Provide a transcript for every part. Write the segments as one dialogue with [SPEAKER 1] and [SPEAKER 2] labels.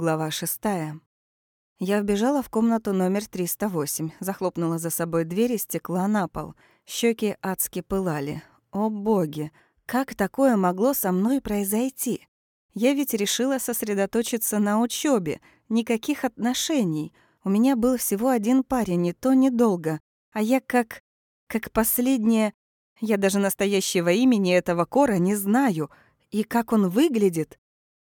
[SPEAKER 1] Глава шестая. Я вбежала в комнату номер 308, захлопнула за собой дверь и стекла на пол. Щеки адски пылали. О боги, как такое могло со мной произойти? Я ведь решила сосредоточиться на учебе, никаких отношений. У меня был всего один парень, и то недолго. А я как... как последняя... Я даже настоящего имени этого Кора не знаю. И как он выглядит?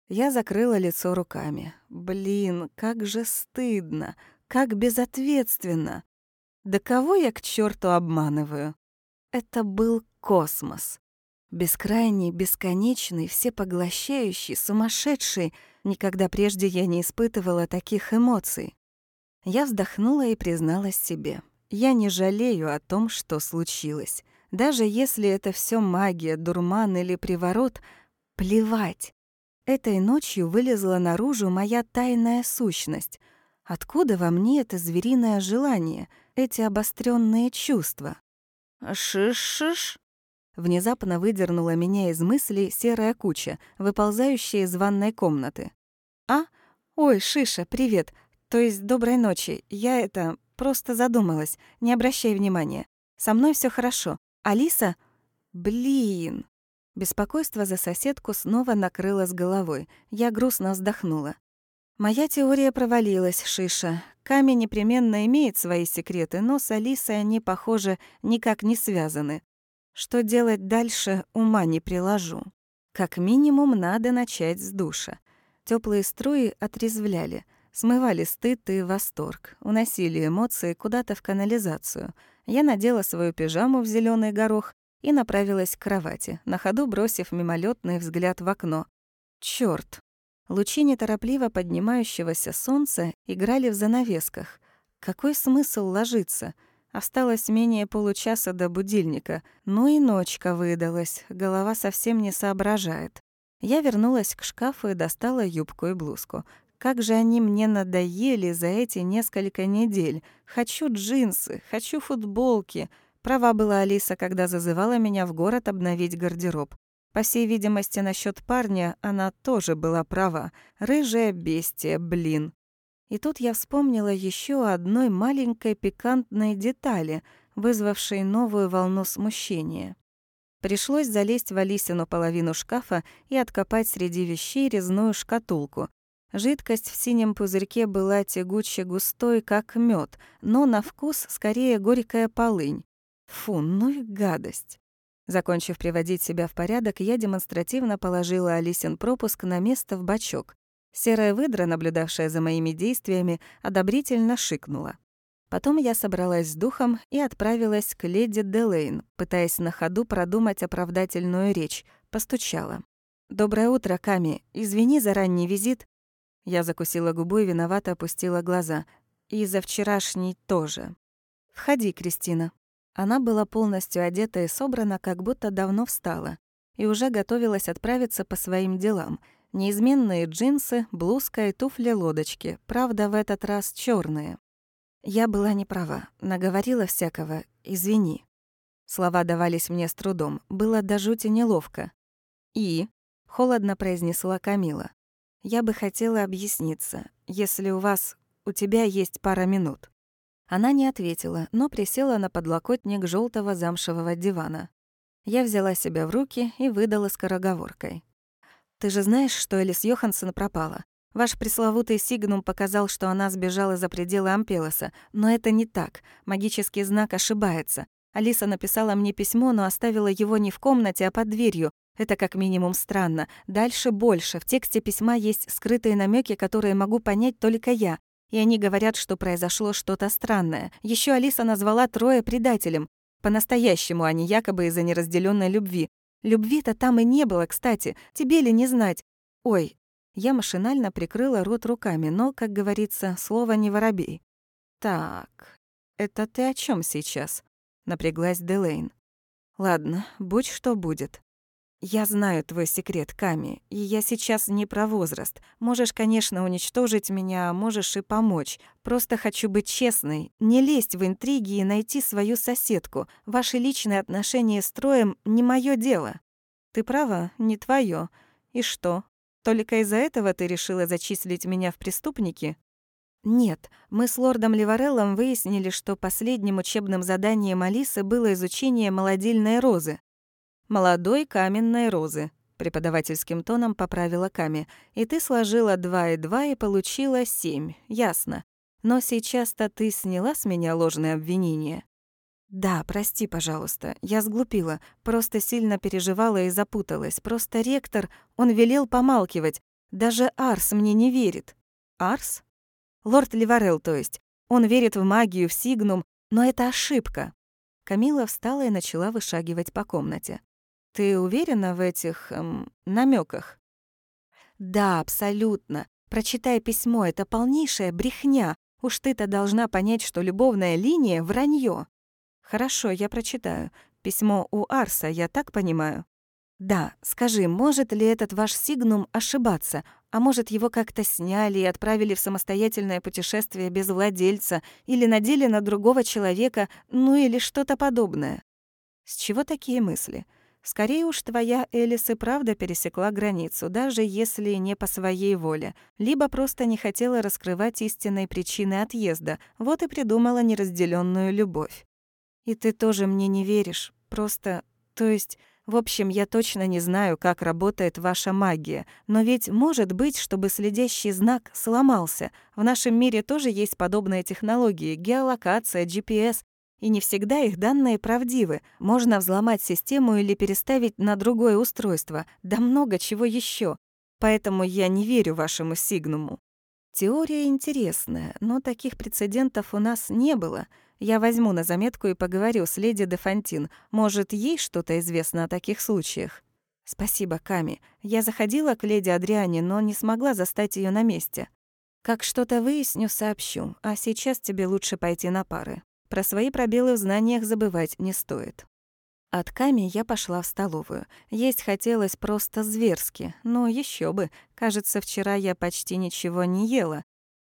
[SPEAKER 1] Я закрыла лицо руками. Блин, как же стыдно, как безответственно. Да кого я к черту обманываю? Это был космос. Бескрайний, бесконечный, всепоглощающий, сумасшедший. Никогда прежде я не испытывала таких эмоций. Я вздохнула и призналась себе. Я не жалею о том, что случилось. Даже если это все магия, дурман или приворот, плевать. Этой ночью вылезла наружу моя тайная сущность. Откуда во мне это звериное желание, эти обостренные чувства? «Шиш-шиш!» Внезапно выдернула меня из мыслей серая куча, выползающая из ванной комнаты. «А? Ой, Шиша, привет! То есть доброй ночи. Я это... просто задумалась. Не обращай внимания. Со мной все хорошо. Алиса? Блин!» Беспокойство за соседку снова накрыло с головой. Я грустно вздохнула. Моя теория провалилась, Шиша. Камень непременно имеет свои секреты, но с Алисой они, похоже, никак не связаны. Что делать дальше, ума не приложу. Как минимум, надо начать с душа. Теплые струи отрезвляли, смывали стыд и восторг, уносили эмоции куда-то в канализацию. Я надела свою пижаму в зеленый горох и направилась к кровати, на ходу бросив мимолетный взгляд в окно. Чёрт! Лучи неторопливо поднимающегося солнца играли в занавесках. Какой смысл ложиться? Осталось менее получаса до будильника. Ну и ночка выдалась, голова совсем не соображает. Я вернулась к шкафу и достала юбку и блузку. Как же они мне надоели за эти несколько недель. Хочу джинсы, хочу футболки — Права была Алиса, когда зазывала меня в город обновить гардероб. По всей видимости, насчет парня она тоже была права. Рыжая бестия, блин. И тут я вспомнила еще одной маленькой пикантной детали, вызвавшей новую волну смущения. Пришлось залезть в Алисину половину шкафа и откопать среди вещей резную шкатулку. Жидкость в синем пузырьке была тягуче густой, как мед, но на вкус скорее горькая полынь. Фу, ну и гадость. Закончив приводить себя в порядок, я демонстративно положила Алисин пропуск на место в бачок. Серая выдра, наблюдавшая за моими действиями, одобрительно шикнула. Потом я собралась с духом и отправилась к леди Делейн, пытаясь на ходу продумать оправдательную речь. Постучала. «Доброе утро, Ками. Извини за ранний визит». Я закусила губу и виновато опустила глаза. «И за вчерашний тоже». «Входи, Кристина». Она была полностью одета и собрана, как будто давно встала, и уже готовилась отправиться по своим делам. Неизменные джинсы, блузка и туфли-лодочки, правда, в этот раз черные. Я была не права, наговорила всякого, извини. Слова давались мне с трудом, было до жути неловко. «И?» — холодно произнесла Камила. «Я бы хотела объясниться, если у вас... у тебя есть пара минут». Она не ответила, но присела на подлокотник желтого замшевого дивана. Я взяла себя в руки и выдала скороговоркой. «Ты же знаешь, что Элис Йоханссон пропала? Ваш пресловутый Сигнум показал, что она сбежала за пределы Ампелоса, но это не так. Магический знак ошибается. Алиса написала мне письмо, но оставила его не в комнате, а под дверью. Это как минимум странно. Дальше больше. В тексте письма есть скрытые намеки, которые могу понять только я и они говорят, что произошло что-то странное. Еще Алиса назвала Троя предателем. По-настоящему, а не якобы из-за неразделенной любви. Любви-то там и не было, кстати. Тебе ли не знать? Ой, я машинально прикрыла рот руками, но, как говорится, слово не воробей. Так, это ты о чем сейчас? Напряглась Делейн. Ладно, будь что будет. «Я знаю твой секрет, Ками, и я сейчас не про возраст. Можешь, конечно, уничтожить меня, можешь и помочь. Просто хочу быть честной, не лезть в интриги и найти свою соседку. Ваши личные отношения с Троем не мое дело. Ты права, не твое. И что? Только из-за этого ты решила зачислить меня в преступники? Нет, мы с лордом Ливареллом выяснили, что последним учебным заданием Алисы было изучение молодильной розы. Молодой каменной розы, преподавательским тоном поправила Ками. И ты сложила два и два и получила семь. Ясно. Но сейчас-то ты сняла с меня ложное обвинение. Да, прости, пожалуйста. Я сглупила, просто сильно переживала и запуталась. Просто ректор, он велел помалкивать. Даже Арс мне не верит. Арс? Лорд Ливарел, то есть. Он верит в магию, в Сигнум, но это ошибка. Камила встала и начала вышагивать по комнате. «Ты уверена в этих... Эм, намеках? «Да, абсолютно. Прочитай письмо, это полнейшая брехня. Уж ты-то должна понять, что любовная линия — вранье. «Хорошо, я прочитаю. Письмо у Арса, я так понимаю?» «Да, скажи, может ли этот ваш Сигнум ошибаться? А может, его как-то сняли и отправили в самостоятельное путешествие без владельца или надели на другого человека, ну или что-то подобное?» «С чего такие мысли?» Скорее уж твоя Элис и правда пересекла границу, даже если не по своей воле, либо просто не хотела раскрывать истинные причины отъезда, вот и придумала неразделенную любовь. И ты тоже мне не веришь, просто... То есть... В общем, я точно не знаю, как работает ваша магия, но ведь может быть, чтобы следящий знак сломался. В нашем мире тоже есть подобные технологии — геолокация, GPS, и не всегда их данные правдивы. Можно взломать систему или переставить на другое устройство, да много чего еще. Поэтому я не верю вашему Сигнуму. Теория интересная, но таких прецедентов у нас не было — я возьму на заметку и поговорю с леди де Фонтин. Может, ей что-то известно о таких случаях? Спасибо, Ками. Я заходила к леди Адриане, но не смогла застать ее на месте. Как что-то выясню, сообщу. А сейчас тебе лучше пойти на пары. Про свои пробелы в знаниях забывать не стоит. От Ками я пошла в столовую. Есть хотелось просто зверски. Но еще бы. Кажется, вчера я почти ничего не ела.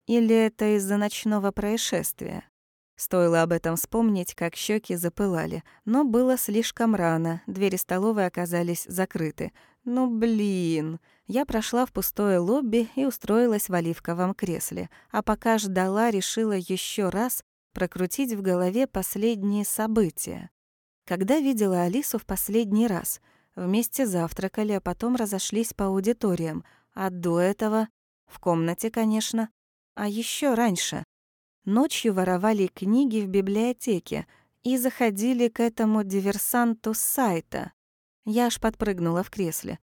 [SPEAKER 1] Или это из-за ночного происшествия? Стоило об этом вспомнить, как щеки запылали. Но было слишком рано, двери столовой оказались закрыты. Ну блин. Я прошла в пустое лобби и устроилась в оливковом кресле. А пока ждала, решила еще раз прокрутить в голове последние события. Когда видела Алису в последний раз? Вместе завтракали, а потом разошлись по аудиториям. А до этого... В комнате, конечно. А еще раньше ночью воровали книги в библиотеке и заходили к этому диверсанту с сайта. Я аж подпрыгнула в кресле.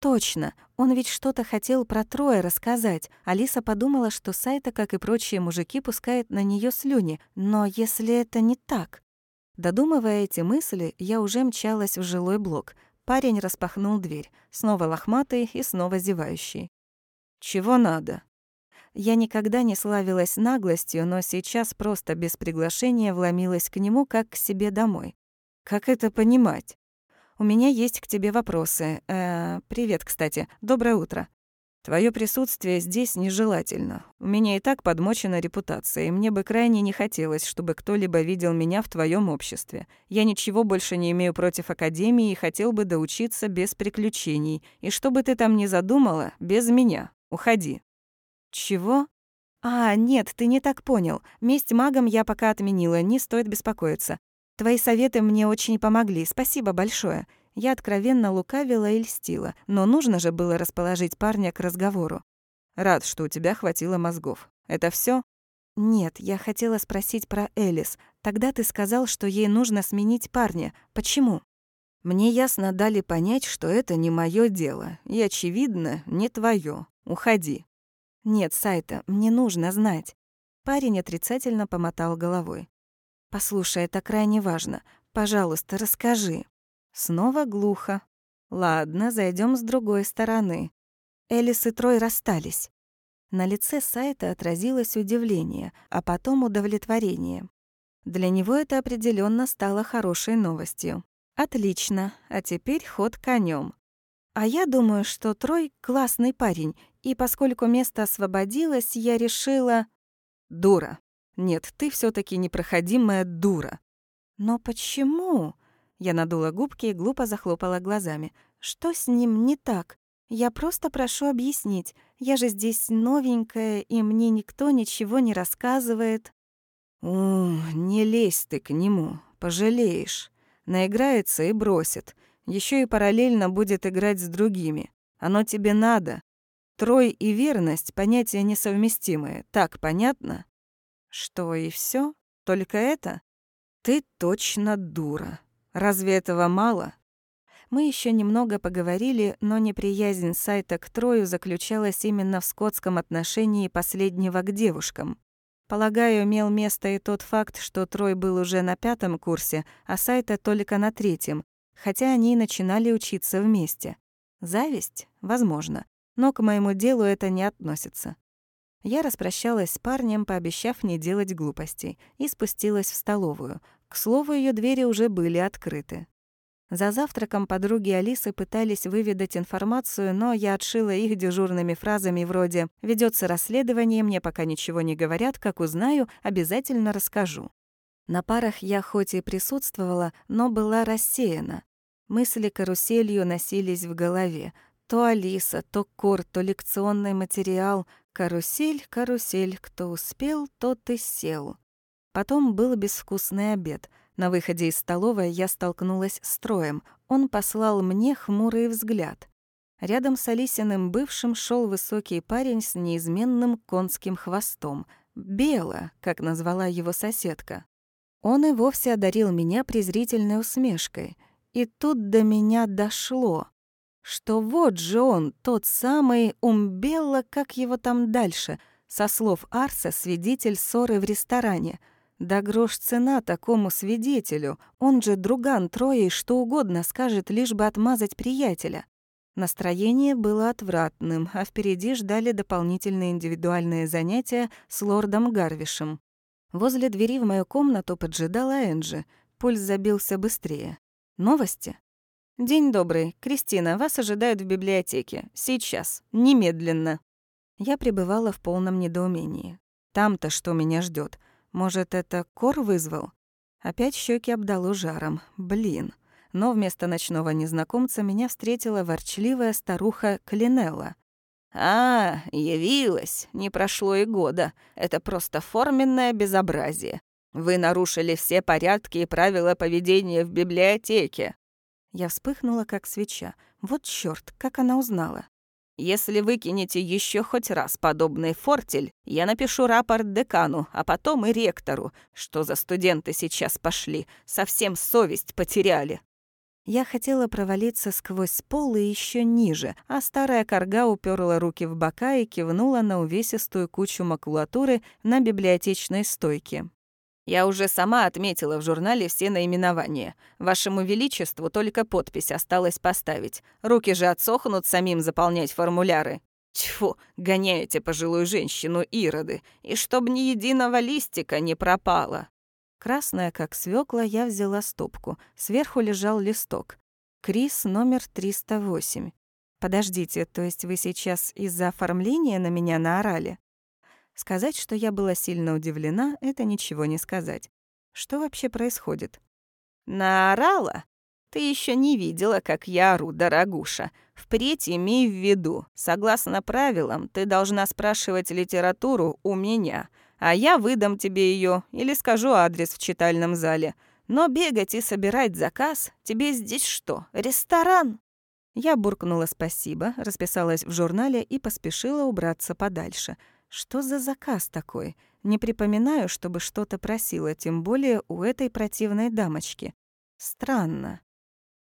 [SPEAKER 1] Точно, он ведь что-то хотел про Троя рассказать. Алиса подумала, что Сайта, как и прочие мужики, пускает на нее слюни. Но если это не так... Додумывая эти мысли, я уже мчалась в жилой блок. Парень распахнул дверь, снова лохматый и снова зевающий. «Чего надо?» Я никогда не славилась наглостью, но сейчас просто без приглашения вломилась к нему как к себе домой. Как это понимать? У меня есть к тебе вопросы. Э, привет, кстати. Доброе утро. Твое присутствие здесь нежелательно. У меня и так подмочена репутация, и мне бы крайне не хотелось, чтобы кто-либо видел меня в твоем обществе. Я ничего больше не имею против Академии и хотел бы доучиться без приключений. И что бы ты там ни задумала, без меня. Уходи. «Чего?» «А, нет, ты не так понял. Месть магам я пока отменила, не стоит беспокоиться. Твои советы мне очень помогли, спасибо большое». Я откровенно лукавила и льстила, но нужно же было расположить парня к разговору. «Рад, что у тебя хватило мозгов. Это все? «Нет, я хотела спросить про Элис. Тогда ты сказал, что ей нужно сменить парня. Почему?» «Мне ясно дали понять, что это не мое дело, и, очевидно, не твое. Уходи». «Нет, Сайта, мне нужно знать». Парень отрицательно помотал головой. «Послушай, это крайне важно. Пожалуйста, расскажи». Снова глухо. «Ладно, зайдем с другой стороны». Элис и Трой расстались. На лице Сайта отразилось удивление, а потом удовлетворение. Для него это определенно стало хорошей новостью. Отлично, а теперь ход конем. А я думаю, что Трой — классный парень, и поскольку место освободилось, я решила... Дура. Нет, ты все таки непроходимая дура. Но почему? Я надула губки и глупо захлопала глазами. Что с ним не так? Я просто прошу объяснить. Я же здесь новенькая, и мне никто ничего не рассказывает».
[SPEAKER 2] «О, не лезь ты к нему, пожалеешь. Наиграется и бросит. Еще и параллельно будет играть с другими. Оно тебе надо. Трой и верность — понятия несовместимые. Так понятно?»
[SPEAKER 1] «Что, и все? Только это?»
[SPEAKER 2] «Ты точно дура. Разве этого мало?»
[SPEAKER 1] Мы еще немного поговорили, но неприязнь сайта к Трою заключалась именно в скотском отношении последнего к девушкам. Полагаю, имел место и тот факт, что Трой был уже на пятом курсе, а Сайта только на третьем, хотя они начинали учиться вместе. Зависть? Возможно. Но к моему делу это не относится. Я распрощалась с парнем, пообещав не делать глупостей, и спустилась в столовую. К слову, ее двери уже были открыты. За завтраком подруги Алисы пытались выведать информацию, но я отшила их дежурными фразами вроде «Ведется расследование, мне пока ничего не говорят, как узнаю, обязательно расскажу». На парах я хоть и присутствовала, но была рассеяна. Мысли каруселью носились в голове. То Алиса, то Кор, то лекционный материал. Карусель, карусель, кто успел, тот и сел. Потом был безвкусный обед — на выходе из столовой я столкнулась с Троем. Он послал мне хмурый взгляд. Рядом с Алисиным бывшим шел высокий парень с неизменным конским хвостом. Бела, как назвала его соседка. Он и вовсе одарил меня презрительной усмешкой. И тут до меня дошло, что вот же он, тот самый Умбелла, как его там дальше, со слов Арса, свидетель ссоры в ресторане — да грош цена такому свидетелю. Он же друган Трои что угодно скажет, лишь бы отмазать приятеля. Настроение было отвратным, а впереди ждали дополнительные индивидуальные занятия с лордом Гарвишем. Возле двери в мою комнату поджидала Энджи. Пульс забился быстрее. Новости? «День добрый. Кристина, вас ожидают в библиотеке. Сейчас. Немедленно». Я пребывала в полном недоумении. Там-то что меня ждет? Может, это Кор вызвал? Опять щеки обдало жаром. Блин. Но вместо ночного незнакомца меня встретила ворчливая старуха Клинелла.
[SPEAKER 3] «А, явилась. Не прошло и года. Это просто форменное безобразие. Вы нарушили все порядки и правила поведения в библиотеке».
[SPEAKER 1] Я вспыхнула, как свеча. Вот чёрт, как она узнала.
[SPEAKER 3] Если выкинете еще хоть раз подобный фортель, я напишу рапорт декану, а потом и ректору, что за студенты сейчас пошли, совсем совесть потеряли».
[SPEAKER 1] Я хотела провалиться сквозь пол и еще ниже, а старая корга уперла руки в бока и кивнула на увесистую кучу макулатуры на библиотечной стойке.
[SPEAKER 3] Я уже сама отметила в журнале все наименования. Вашему Величеству только подпись осталось поставить. Руки же отсохнут самим заполнять формуляры. Тьфу, гоняете пожилую женщину Ироды, и чтоб ни единого листика не пропало.
[SPEAKER 1] Красная, как свекла, я взяла стопку. Сверху лежал листок. Крис номер 308. Подождите, то есть вы сейчас из-за оформления на меня наорали? Сказать, что я была сильно удивлена, это ничего не сказать. Что вообще происходит?
[SPEAKER 3] Наорала? Ты еще не видела, как я ору, дорогуша. Впредь имей в виду, согласно правилам, ты должна спрашивать литературу у меня, а я выдам тебе ее или скажу адрес в читальном зале. Но бегать и собирать заказ, тебе здесь что, ресторан?
[SPEAKER 1] Я буркнула спасибо, расписалась в журнале и поспешила убраться подальше — что за заказ такой? Не припоминаю, чтобы что-то просила, тем более у этой противной дамочки. Странно.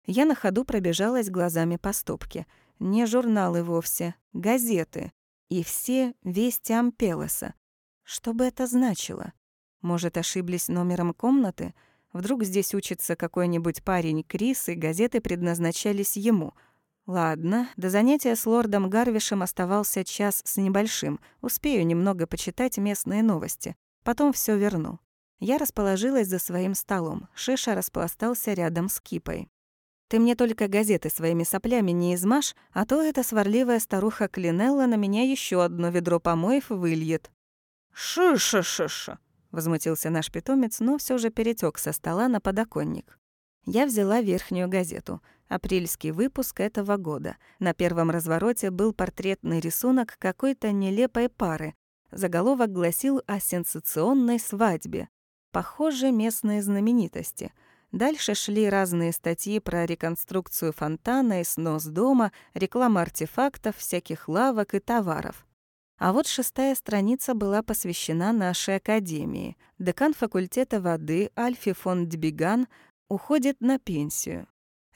[SPEAKER 1] Я на ходу пробежалась глазами по стопке. Не журналы вовсе, газеты. И все вести Ампелоса. Что бы это значило? Может, ошиблись номером комнаты? Вдруг здесь учится какой-нибудь парень Крис, и газеты предназначались ему — Ладно, до занятия с лордом Гарвишем оставался час с небольшим. Успею немного почитать местные новости. Потом все верну. Я расположилась за своим столом. Шиша распластался рядом с кипой. «Ты мне только газеты своими соплями не измажь, а то эта сварливая старуха Клинелла на меня еще одно ведро помоев выльет».
[SPEAKER 3] «Шиша-шиша», — возмутился наш питомец, но все же перетек со стола на подоконник.
[SPEAKER 1] Я взяла верхнюю газету. Апрельский выпуск этого года. На первом развороте был портретный рисунок какой-то нелепой пары. Заголовок гласил о сенсационной свадьбе. Похоже, местные знаменитости. Дальше шли разные статьи про реконструкцию фонтана и снос дома, реклама артефактов, всяких лавок и товаров. А вот шестая страница была посвящена нашей академии. Декан факультета воды Альфи фон Дебиган уходит на пенсию.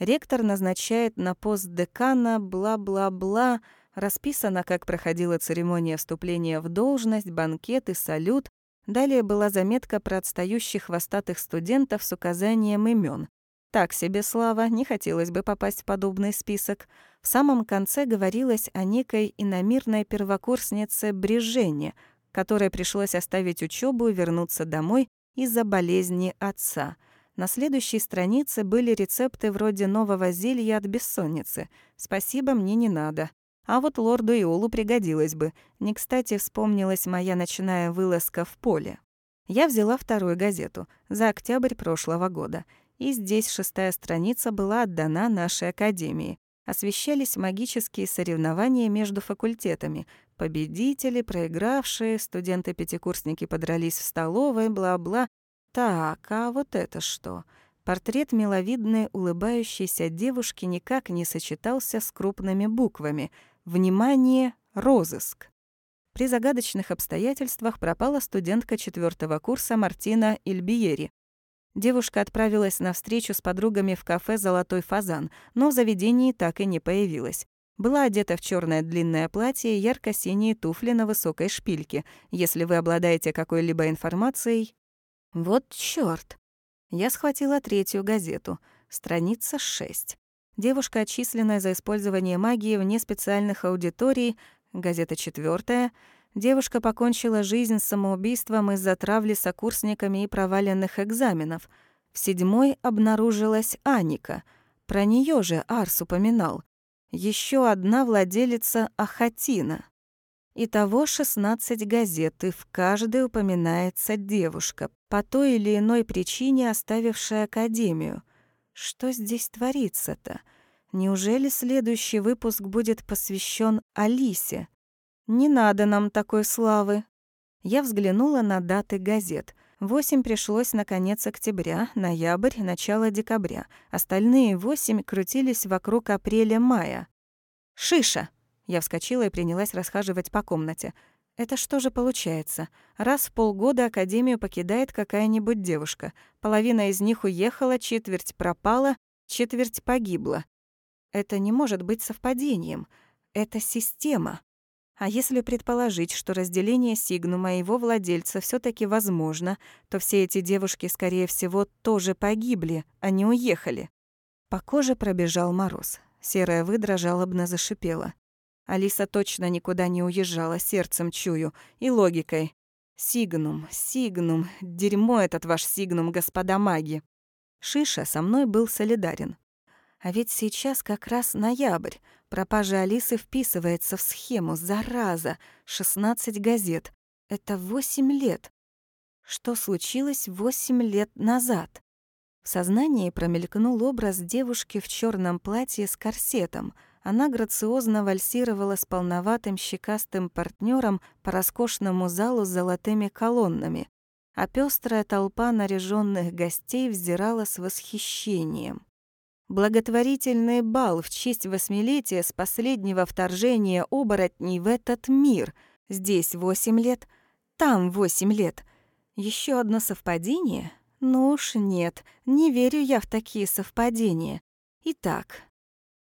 [SPEAKER 1] Ректор назначает на пост декана бла-бла-бла, расписано, как проходила церемония вступления в должность, банкет и салют. Далее была заметка про отстающих хвостатых студентов с указанием имен. Так себе слава, не хотелось бы попасть в подобный список. В самом конце говорилось о некой иномирной первокурснице Брежене, которой пришлось оставить учебу и вернуться домой из-за болезни отца — на следующей странице были рецепты вроде нового зелья от бессонницы. Спасибо, мне не надо. А вот лорду Иолу пригодилось бы. Не кстати вспомнилась моя ночная вылазка в поле. Я взяла вторую газету за октябрь прошлого года. И здесь шестая страница была отдана нашей академии. Освещались магические соревнования между факультетами. Победители, проигравшие, студенты-пятикурсники подрались в столовой, бла-бла. Так, а вот это что? Портрет миловидной улыбающейся девушки никак не сочетался с крупными буквами. Внимание, розыск. При загадочных обстоятельствах пропала студентка четвертого курса Мартина Ильбиери. Девушка отправилась на встречу с подругами в кафе «Золотой фазан», но в заведении так и не появилась. Была одета в черное длинное платье и ярко-синие туфли на высокой шпильке. Если вы обладаете какой-либо информацией, вот чёрт. Я схватила третью газету, страница 6. Девушка, отчисленная за использование магии вне специальных аудиторий, газета четвертая. Девушка покончила жизнь самоубийством из-за травли сокурсниками и проваленных экзаменов. В седьмой обнаружилась Аника. Про неё же Арс упоминал. Ещё одна владелица Ахатина. Итого 16 газет, и в каждой упоминается девушка, по той или иной причине оставившая Академию. Что здесь творится-то? Неужели следующий выпуск будет посвящен Алисе? Не надо нам такой славы. Я взглянула на даты газет. Восемь пришлось на конец октября, ноябрь, начало декабря. Остальные восемь крутились вокруг апреля-мая. «Шиша!» Я вскочила и принялась расхаживать по комнате. Это что же получается? Раз в полгода академию покидает какая-нибудь девушка. Половина из них уехала, четверть пропала, четверть погибла. Это не может быть совпадением. Это система. А если предположить, что разделение сигнума его владельца все таки возможно, то все эти девушки, скорее всего, тоже погибли, а не уехали. По коже пробежал мороз. Серая выдра жалобно зашипела. Алиса точно никуда не уезжала, сердцем чую и логикой. Сигнум, сигнум, дерьмо этот ваш сигнум, господа маги. Шиша со мной был солидарен. А ведь сейчас как раз ноябрь. Пропажа Алисы вписывается в схему, зараза. 16 газет. Это 8 лет. Что случилось 8 лет назад? В сознании промелькнул образ девушки в черном платье с корсетом — она грациозно вальсировала с полноватым щекастым партнером по роскошному залу с золотыми колоннами, а пестрая толпа наряженных гостей взирала с восхищением. Благотворительный бал в честь восьмилетия с последнего вторжения оборотней в этот мир. Здесь восемь лет, там восемь лет. Еще одно совпадение? Ну уж нет, не верю я в такие совпадения. Итак,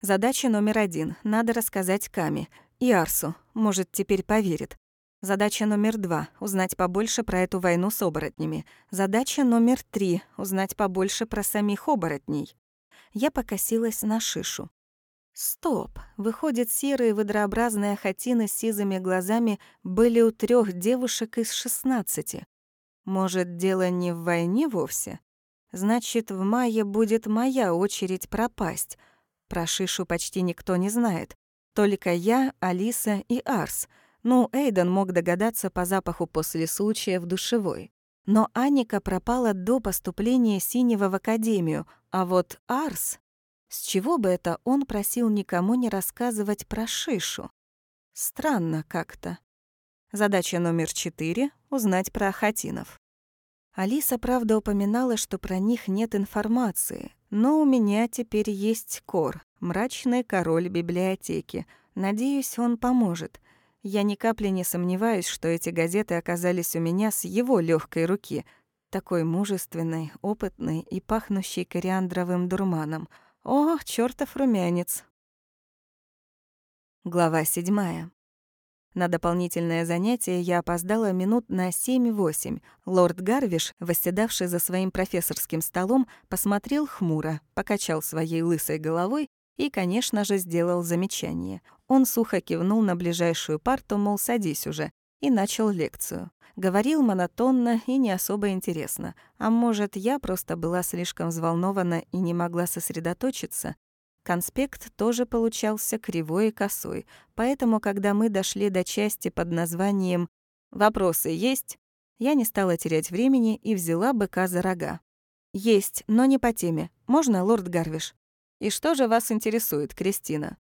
[SPEAKER 1] Задача номер один — надо рассказать Каме. И Арсу, может, теперь поверит. Задача номер два — узнать побольше про эту войну с оборотнями. Задача номер три — узнать побольше про самих оборотней. Я покосилась на шишу. Стоп! Выходит, серые выдрообразные хатины с сизыми глазами были у трех девушек из шестнадцати. Может, дело не в войне вовсе? Значит, в мае будет моя очередь пропасть — про Шишу почти никто не знает. Только я, Алиса и Арс. Ну, Эйден мог догадаться по запаху после случая в душевой. Но Аника пропала до поступления Синего в академию, а вот Арс... С чего бы это он просил никому не рассказывать про Шишу? Странно как-то. Задача номер четыре — узнать про Хатинов. Алиса, правда, упоминала, что про них нет информации, но у меня теперь есть Кор, мрачный король библиотеки. Надеюсь, он поможет. Я ни капли не сомневаюсь, что эти газеты оказались у меня с его легкой руки, такой мужественной, опытной и пахнущей кориандровым дурманом. О, чертов румянец! Глава седьмая. На дополнительное занятие я опоздала минут на 7-8. Лорд Гарвиш, восседавший за своим профессорским столом, посмотрел хмуро, покачал своей лысой головой и, конечно же, сделал замечание. Он сухо кивнул на ближайшую парту, мол, садись уже, и начал лекцию. Говорил монотонно и не особо интересно. А может, я просто была слишком взволнована и не могла сосредоточиться? Конспект тоже получался кривой и косой, поэтому, когда мы дошли до части под названием «Вопросы есть?», я не стала терять времени и взяла быка за рога. «Есть, но не по теме. Можно, лорд Гарвиш?» «И что же вас интересует, Кристина?»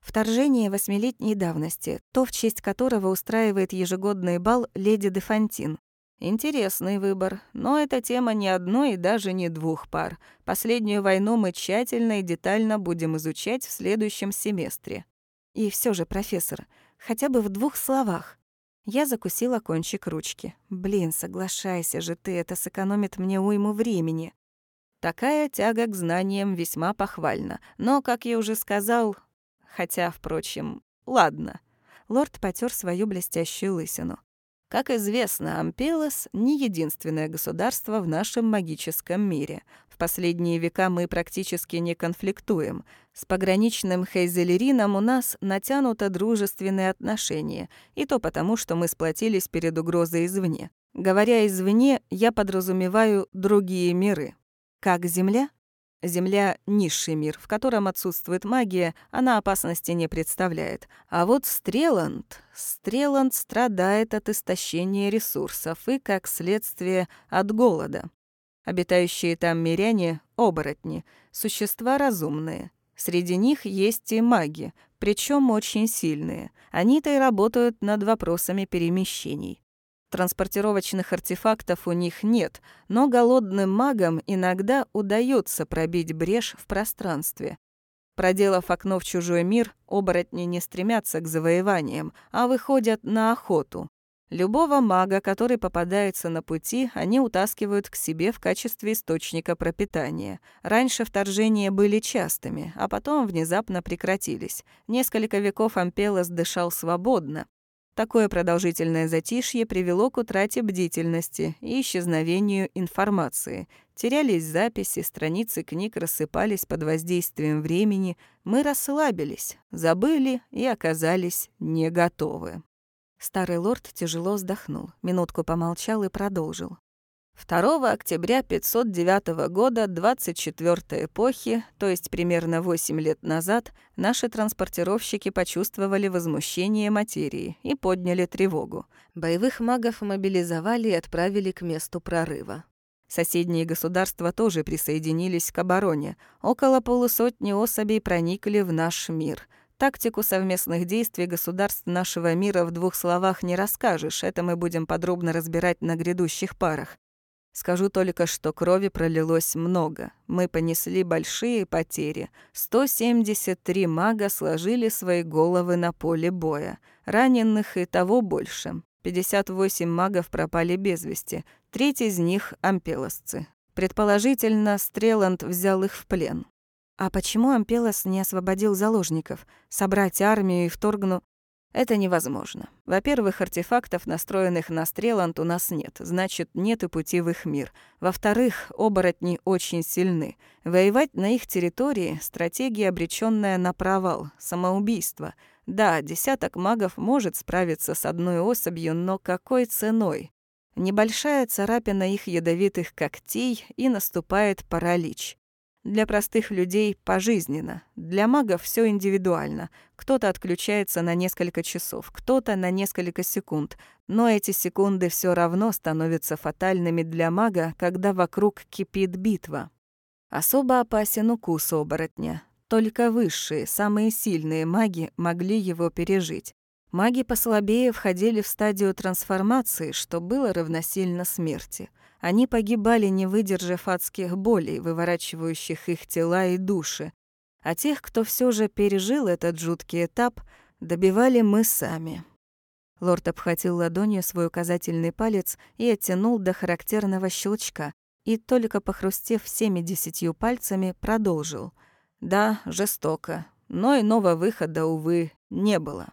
[SPEAKER 1] Вторжение восьмилетней давности, то, в честь которого устраивает ежегодный бал леди де Фонтин. Интересный выбор, но эта тема не одной и даже не двух пар. Последнюю войну мы тщательно и детально будем изучать в следующем семестре. И все же, профессор, хотя бы в двух словах. Я закусила кончик ручки. Блин, соглашайся же ты, это сэкономит мне уйму времени. Такая тяга к знаниям весьма похвальна, но, как я уже сказал, хотя, впрочем, ладно. Лорд потер свою блестящую лысину. Как известно, Ампелос — не единственное государство в нашем магическом мире. В последние века мы практически не конфликтуем. С пограничным Хейзелерином у нас натянуто дружественные отношения, и то потому, что мы сплотились перед угрозой извне. Говоря «извне», я подразумеваю другие миры. Как Земля? Земля — низший мир, в котором отсутствует магия, она опасности не представляет. А вот Стреланд... Стреланд страдает от истощения ресурсов и, как следствие, от голода. Обитающие там миряне — оборотни, существа разумные. Среди них есть и маги, причем очень сильные. Они-то и работают над вопросами перемещений. Транспортировочных артефактов у них нет, но голодным магам иногда удается пробить брешь в пространстве. Проделав окно в чужой мир, оборотни не стремятся к завоеваниям, а выходят на охоту. Любого мага, который попадается на пути, они утаскивают к себе в качестве источника пропитания. Раньше вторжения были частыми, а потом внезапно прекратились. Несколько веков Ампелос дышал свободно, Такое продолжительное затишье привело к утрате бдительности и исчезновению информации. Терялись записи, страницы книг рассыпались под воздействием времени, мы расслабились, забыли и оказались не готовы. Старый лорд тяжело вздохнул, минутку помолчал и продолжил. 2 октября 509 года 24 эпохи, то есть примерно 8 лет назад, наши транспортировщики почувствовали возмущение материи и подняли тревогу. Боевых магов мобилизовали и отправили к месту прорыва. Соседние государства тоже присоединились к обороне. Около полусотни особей проникли в наш мир. Тактику совместных действий государств нашего мира в двух словах не расскажешь, это мы будем подробно разбирать на грядущих парах. Скажу только, что крови пролилось много. Мы понесли большие потери. 173 мага сложили свои головы на поле боя. Раненых и того больше. 58 магов пропали без вести. Треть из них — ампелосцы. Предположительно, Стреланд взял их в плен. А почему Ампелос не освободил заложников? Собрать армию и вторгну... Это невозможно. Во-первых, артефактов, настроенных на Стреланд, у нас нет, значит, нет и пути в их мир. Во-вторых, оборотни очень сильны. Воевать на их территории — стратегия, обречённая на провал, самоубийство. Да, десяток магов может справиться с одной особью, но какой ценой? Небольшая царапина их ядовитых когтей, и наступает паралич. Для простых людей пожизненно, для магов все индивидуально. Кто-то отключается на несколько часов, кто-то на несколько секунд, но эти секунды все равно становятся фатальными для мага, когда вокруг кипит битва. Особо опасен укус оборотня. Только высшие, самые сильные маги могли его пережить. Маги послабее входили в стадию трансформации, что было равносильно смерти. Они погибали, не выдержав адских болей, выворачивающих их тела и души. А тех, кто все же пережил этот жуткий этап, добивали мы сами. Лорд обхватил ладонью свой указательный палец и оттянул до характерного щелчка, и только похрустев всеми десятью пальцами, продолжил. Да, жестоко, но иного выхода, увы, не было.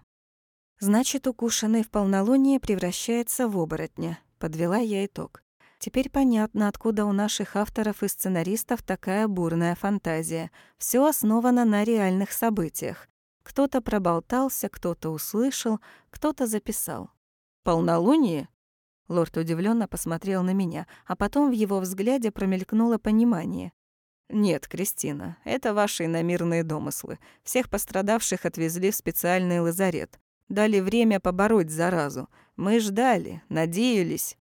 [SPEAKER 1] Значит, укушенный в полнолуние превращается в оборотня, подвела я итог. Теперь понятно, откуда у наших авторов и сценаристов такая бурная фантазия. Все основано на реальных событиях. Кто-то проболтался, кто-то услышал, кто-то записал. «Полнолуние?» Лорд удивленно посмотрел на меня, а потом в его взгляде промелькнуло понимание. «Нет, Кристина, это ваши иномирные домыслы. Всех пострадавших отвезли в специальный лазарет. Дали время побороть заразу. Мы ждали, надеялись.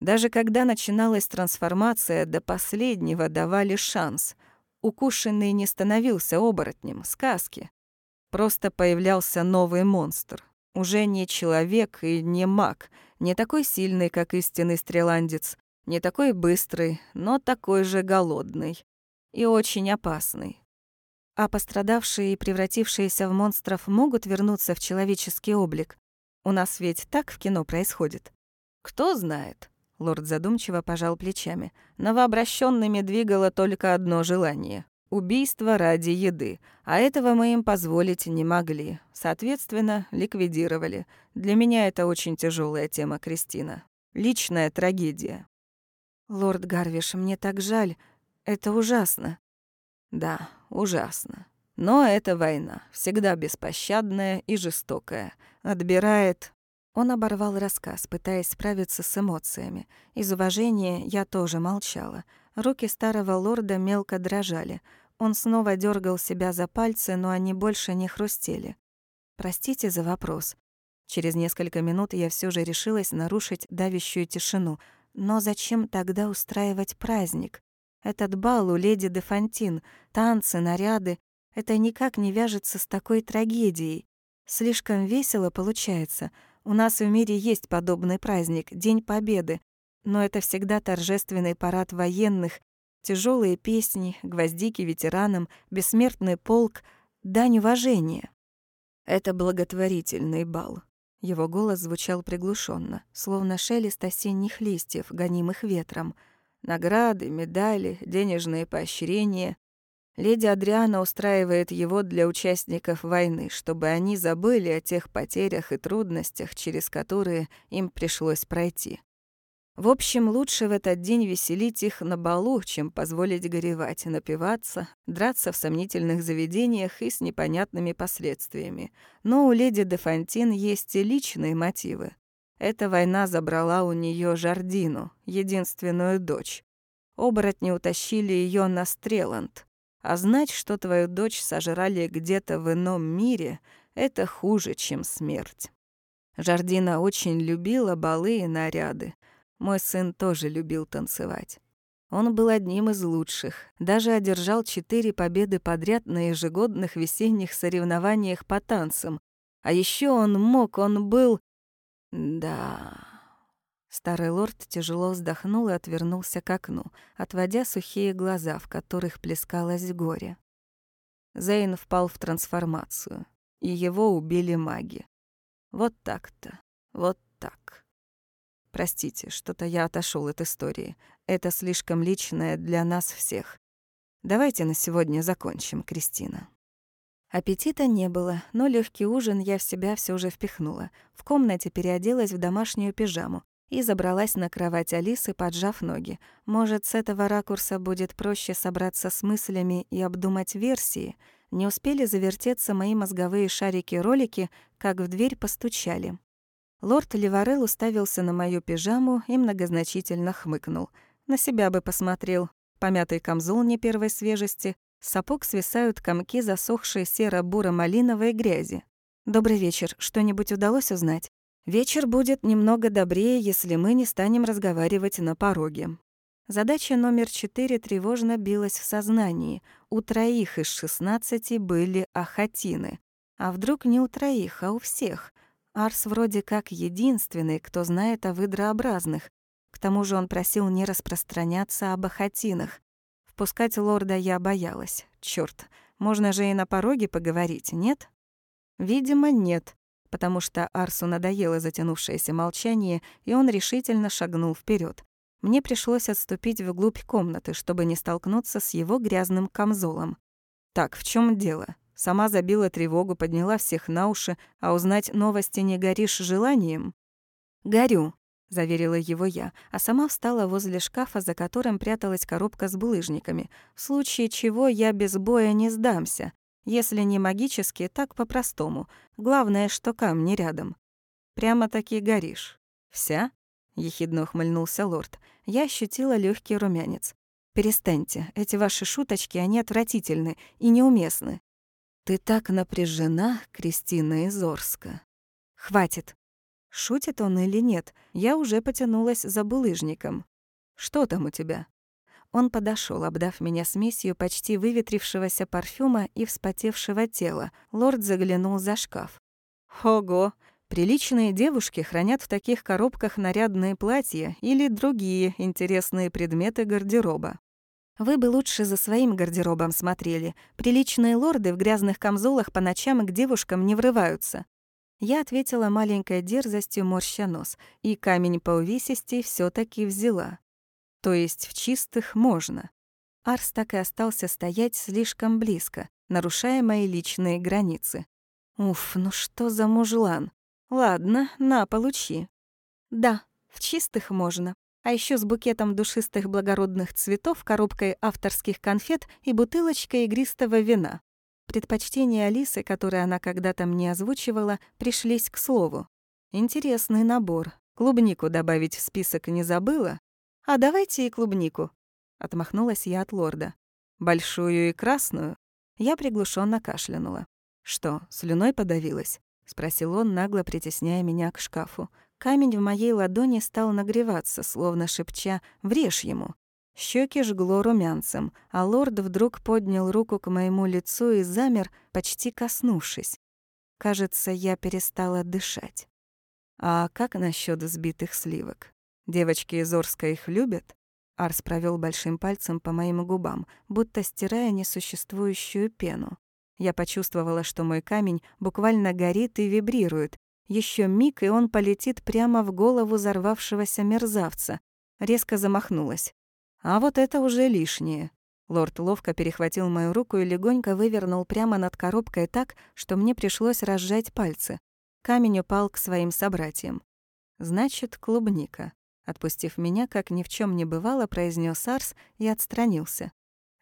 [SPEAKER 1] Даже когда начиналась трансформация, до последнего давали шанс. Укушенный не становился оборотнем, сказки. Просто появлялся новый монстр. Уже не человек и не маг, не такой сильный, как истинный стреландец, не такой быстрый, но такой же голодный и очень опасный. А пострадавшие и превратившиеся в монстров могут вернуться в человеческий облик. У нас ведь так в кино происходит. Кто знает. Лорд задумчиво пожал плечами. Новообращенными двигало только одно желание — убийство ради еды, а этого мы им позволить не могли. Соответственно, ликвидировали. Для меня это очень тяжелая тема, Кристина. Личная трагедия. Лорд Гарвиш, мне так жаль. Это ужасно. Да, ужасно. Но это война, всегда беспощадная и жестокая. Отбирает он оборвал рассказ, пытаясь справиться с эмоциями. Из уважения я тоже молчала. Руки старого лорда мелко дрожали. Он снова дергал себя за пальцы, но они больше не хрустели. «Простите за вопрос». Через несколько минут я все же решилась нарушить давящую тишину. Но зачем тогда устраивать праздник? Этот бал у леди де Фонтин, танцы, наряды — это никак не вяжется с такой трагедией. Слишком весело получается — у нас в мире есть подобный праздник — День Победы, но это всегда торжественный парад военных, тяжелые песни, гвоздики ветеранам, бессмертный полк, дань уважения. Это благотворительный бал. Его голос звучал приглушенно, словно шелест осенних листьев, гонимых ветром. Награды, медали, денежные поощрения, Леди Адриана устраивает его для участников войны, чтобы они забыли о тех потерях и трудностях, через которые им пришлось пройти. В общем, лучше в этот день веселить их на балу, чем позволить горевать, напиваться, драться в сомнительных заведениях и с непонятными последствиями. Но у леди де Фонтин есть и личные мотивы. Эта война забрала у нее Жардину, единственную дочь. Оборотни утащили ее на Стреланд, а знать, что твою дочь сожрали где-то в ином мире, это хуже, чем смерть. Жардина очень любила балы и наряды. Мой сын тоже любил танцевать. Он был одним из лучших, даже одержал четыре победы подряд на ежегодных весенних соревнованиях по танцам. А еще он мог, он был... Да... Старый лорд тяжело вздохнул и отвернулся к окну, отводя сухие глаза, в которых плескалось горе. Зейн впал в трансформацию, и его убили маги. Вот так-то, вот так. Простите, что-то я отошел от истории. Это слишком личное для нас всех. Давайте на сегодня закончим, Кристина. Аппетита не было, но легкий ужин я в себя все же впихнула. В комнате переоделась в домашнюю пижаму, и забралась на кровать Алисы, поджав ноги. Может, с этого ракурса будет проще собраться с мыслями и обдумать версии. Не успели завертеться мои мозговые шарики-ролики, как в дверь постучали. Лорд Ливарел уставился на мою пижаму и многозначительно хмыкнул. На себя бы посмотрел. Помятый камзол не первой свежести, сапог свисают комки засохшей серо-буро-малиновой грязи. «Добрый вечер. Что-нибудь удалось узнать?» Вечер будет немного добрее, если мы не станем разговаривать на пороге. Задача номер четыре тревожно билась в сознании. У троих из шестнадцати были ахатины. А вдруг не у троих, а у всех? Арс вроде как единственный, кто знает о выдрообразных. К тому же он просил не распространяться об ахатинах. Впускать лорда я боялась. Чёрт, можно же и на пороге поговорить, нет? Видимо, нет, потому что Арсу надоело затянувшееся молчание, и он решительно шагнул вперед. Мне пришлось отступить вглубь комнаты, чтобы не столкнуться с его грязным камзолом. Так, в чем дело? Сама забила тревогу, подняла всех на уши, а узнать новости не горишь желанием? «Горю», — заверила его я, а сама встала возле шкафа, за которым пряталась коробка с булыжниками, в случае чего я без боя не сдамся. Если не магически, так по-простому. Главное, что камни рядом. Прямо-таки горишь. Вся? ехидно ухмыльнулся лорд. Я ощутила легкий румянец. Перестаньте, эти ваши шуточки, они отвратительны и неуместны. Ты так напряжена, Кристина Изорска. Хватит. Шутит он или нет? Я уже потянулась за булыжником. Что там у тебя? Он подошел, обдав меня смесью почти выветрившегося парфюма и вспотевшего тела. Лорд заглянул за шкаф. Ого, Приличные девушки хранят в таких коробках нарядные платья или другие интересные предметы гардероба. Вы бы лучше за своим гардеробом смотрели. Приличные лорды в грязных камзолах по ночам к девушкам не врываются. Я ответила маленькой дерзостью, морща нос, и камень по увесистей все таки взяла. То есть в чистых можно. Арс так и остался стоять слишком близко, нарушая мои личные границы. Уф, ну что за мужлан? Ладно, на, получи. Да, в чистых можно. А еще с букетом душистых благородных цветов, коробкой авторских конфет и бутылочкой игристого вина. Предпочтения Алисы, которые она когда-то мне озвучивала, пришлись к слову. Интересный набор. Клубнику добавить в список не забыла? А давайте и клубнику. Отмахнулась я от лорда. Большую и красную? Я приглушенно кашлянула. Что, слюной подавилась? спросил он, нагло притесняя меня к шкафу. Камень в моей ладони стал нагреваться, словно шепча «Врежь ему». Щеки жгло румянцем, а лорд вдруг поднял руку к моему лицу и замер, почти коснувшись. Кажется, я перестала дышать. А как насчет взбитых сливок? Девочки из Орска их любят? Арс провел большим пальцем по моим губам, будто стирая несуществующую пену. Я почувствовала, что мой камень буквально горит и вибрирует. Еще миг, и он полетит прямо в голову взорвавшегося мерзавца. Резко замахнулась. А вот это уже лишнее. Лорд ловко перехватил мою руку и легонько вывернул прямо над коробкой так, что мне пришлось разжать пальцы. Камень упал к своим собратьям. «Значит, клубника». Отпустив меня, как ни в чем не бывало, произнес Арс и отстранился.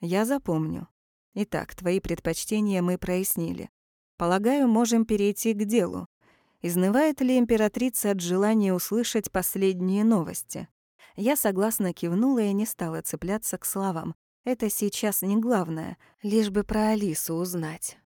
[SPEAKER 1] «Я запомню. Итак, твои предпочтения мы прояснили. Полагаю, можем перейти к делу. Изнывает ли императрица от желания услышать последние новости? Я согласно кивнула и не стала цепляться к словам. Это сейчас не главное, лишь бы про Алису узнать.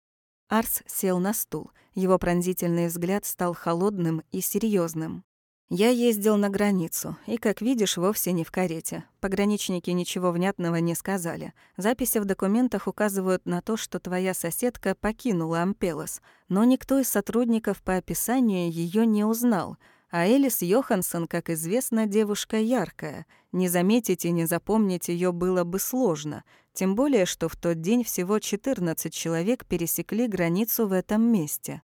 [SPEAKER 1] Арс сел на стул. Его пронзительный взгляд стал холодным и серьезным. Я ездил на границу, и, как видишь, вовсе не в карете. Пограничники ничего внятного не сказали. Записи в документах указывают на то, что твоя соседка покинула Ампелос, но никто из сотрудников по описанию ее не узнал. А Элис Йоханссон, как известно, девушка яркая. Не заметить и не запомнить ее было бы сложно. Тем более, что в тот день всего 14 человек пересекли границу в этом месте.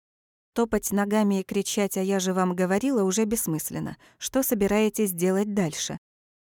[SPEAKER 1] Топать ногами и кричать «а я же вам говорила» уже бессмысленно. Что собираетесь делать дальше?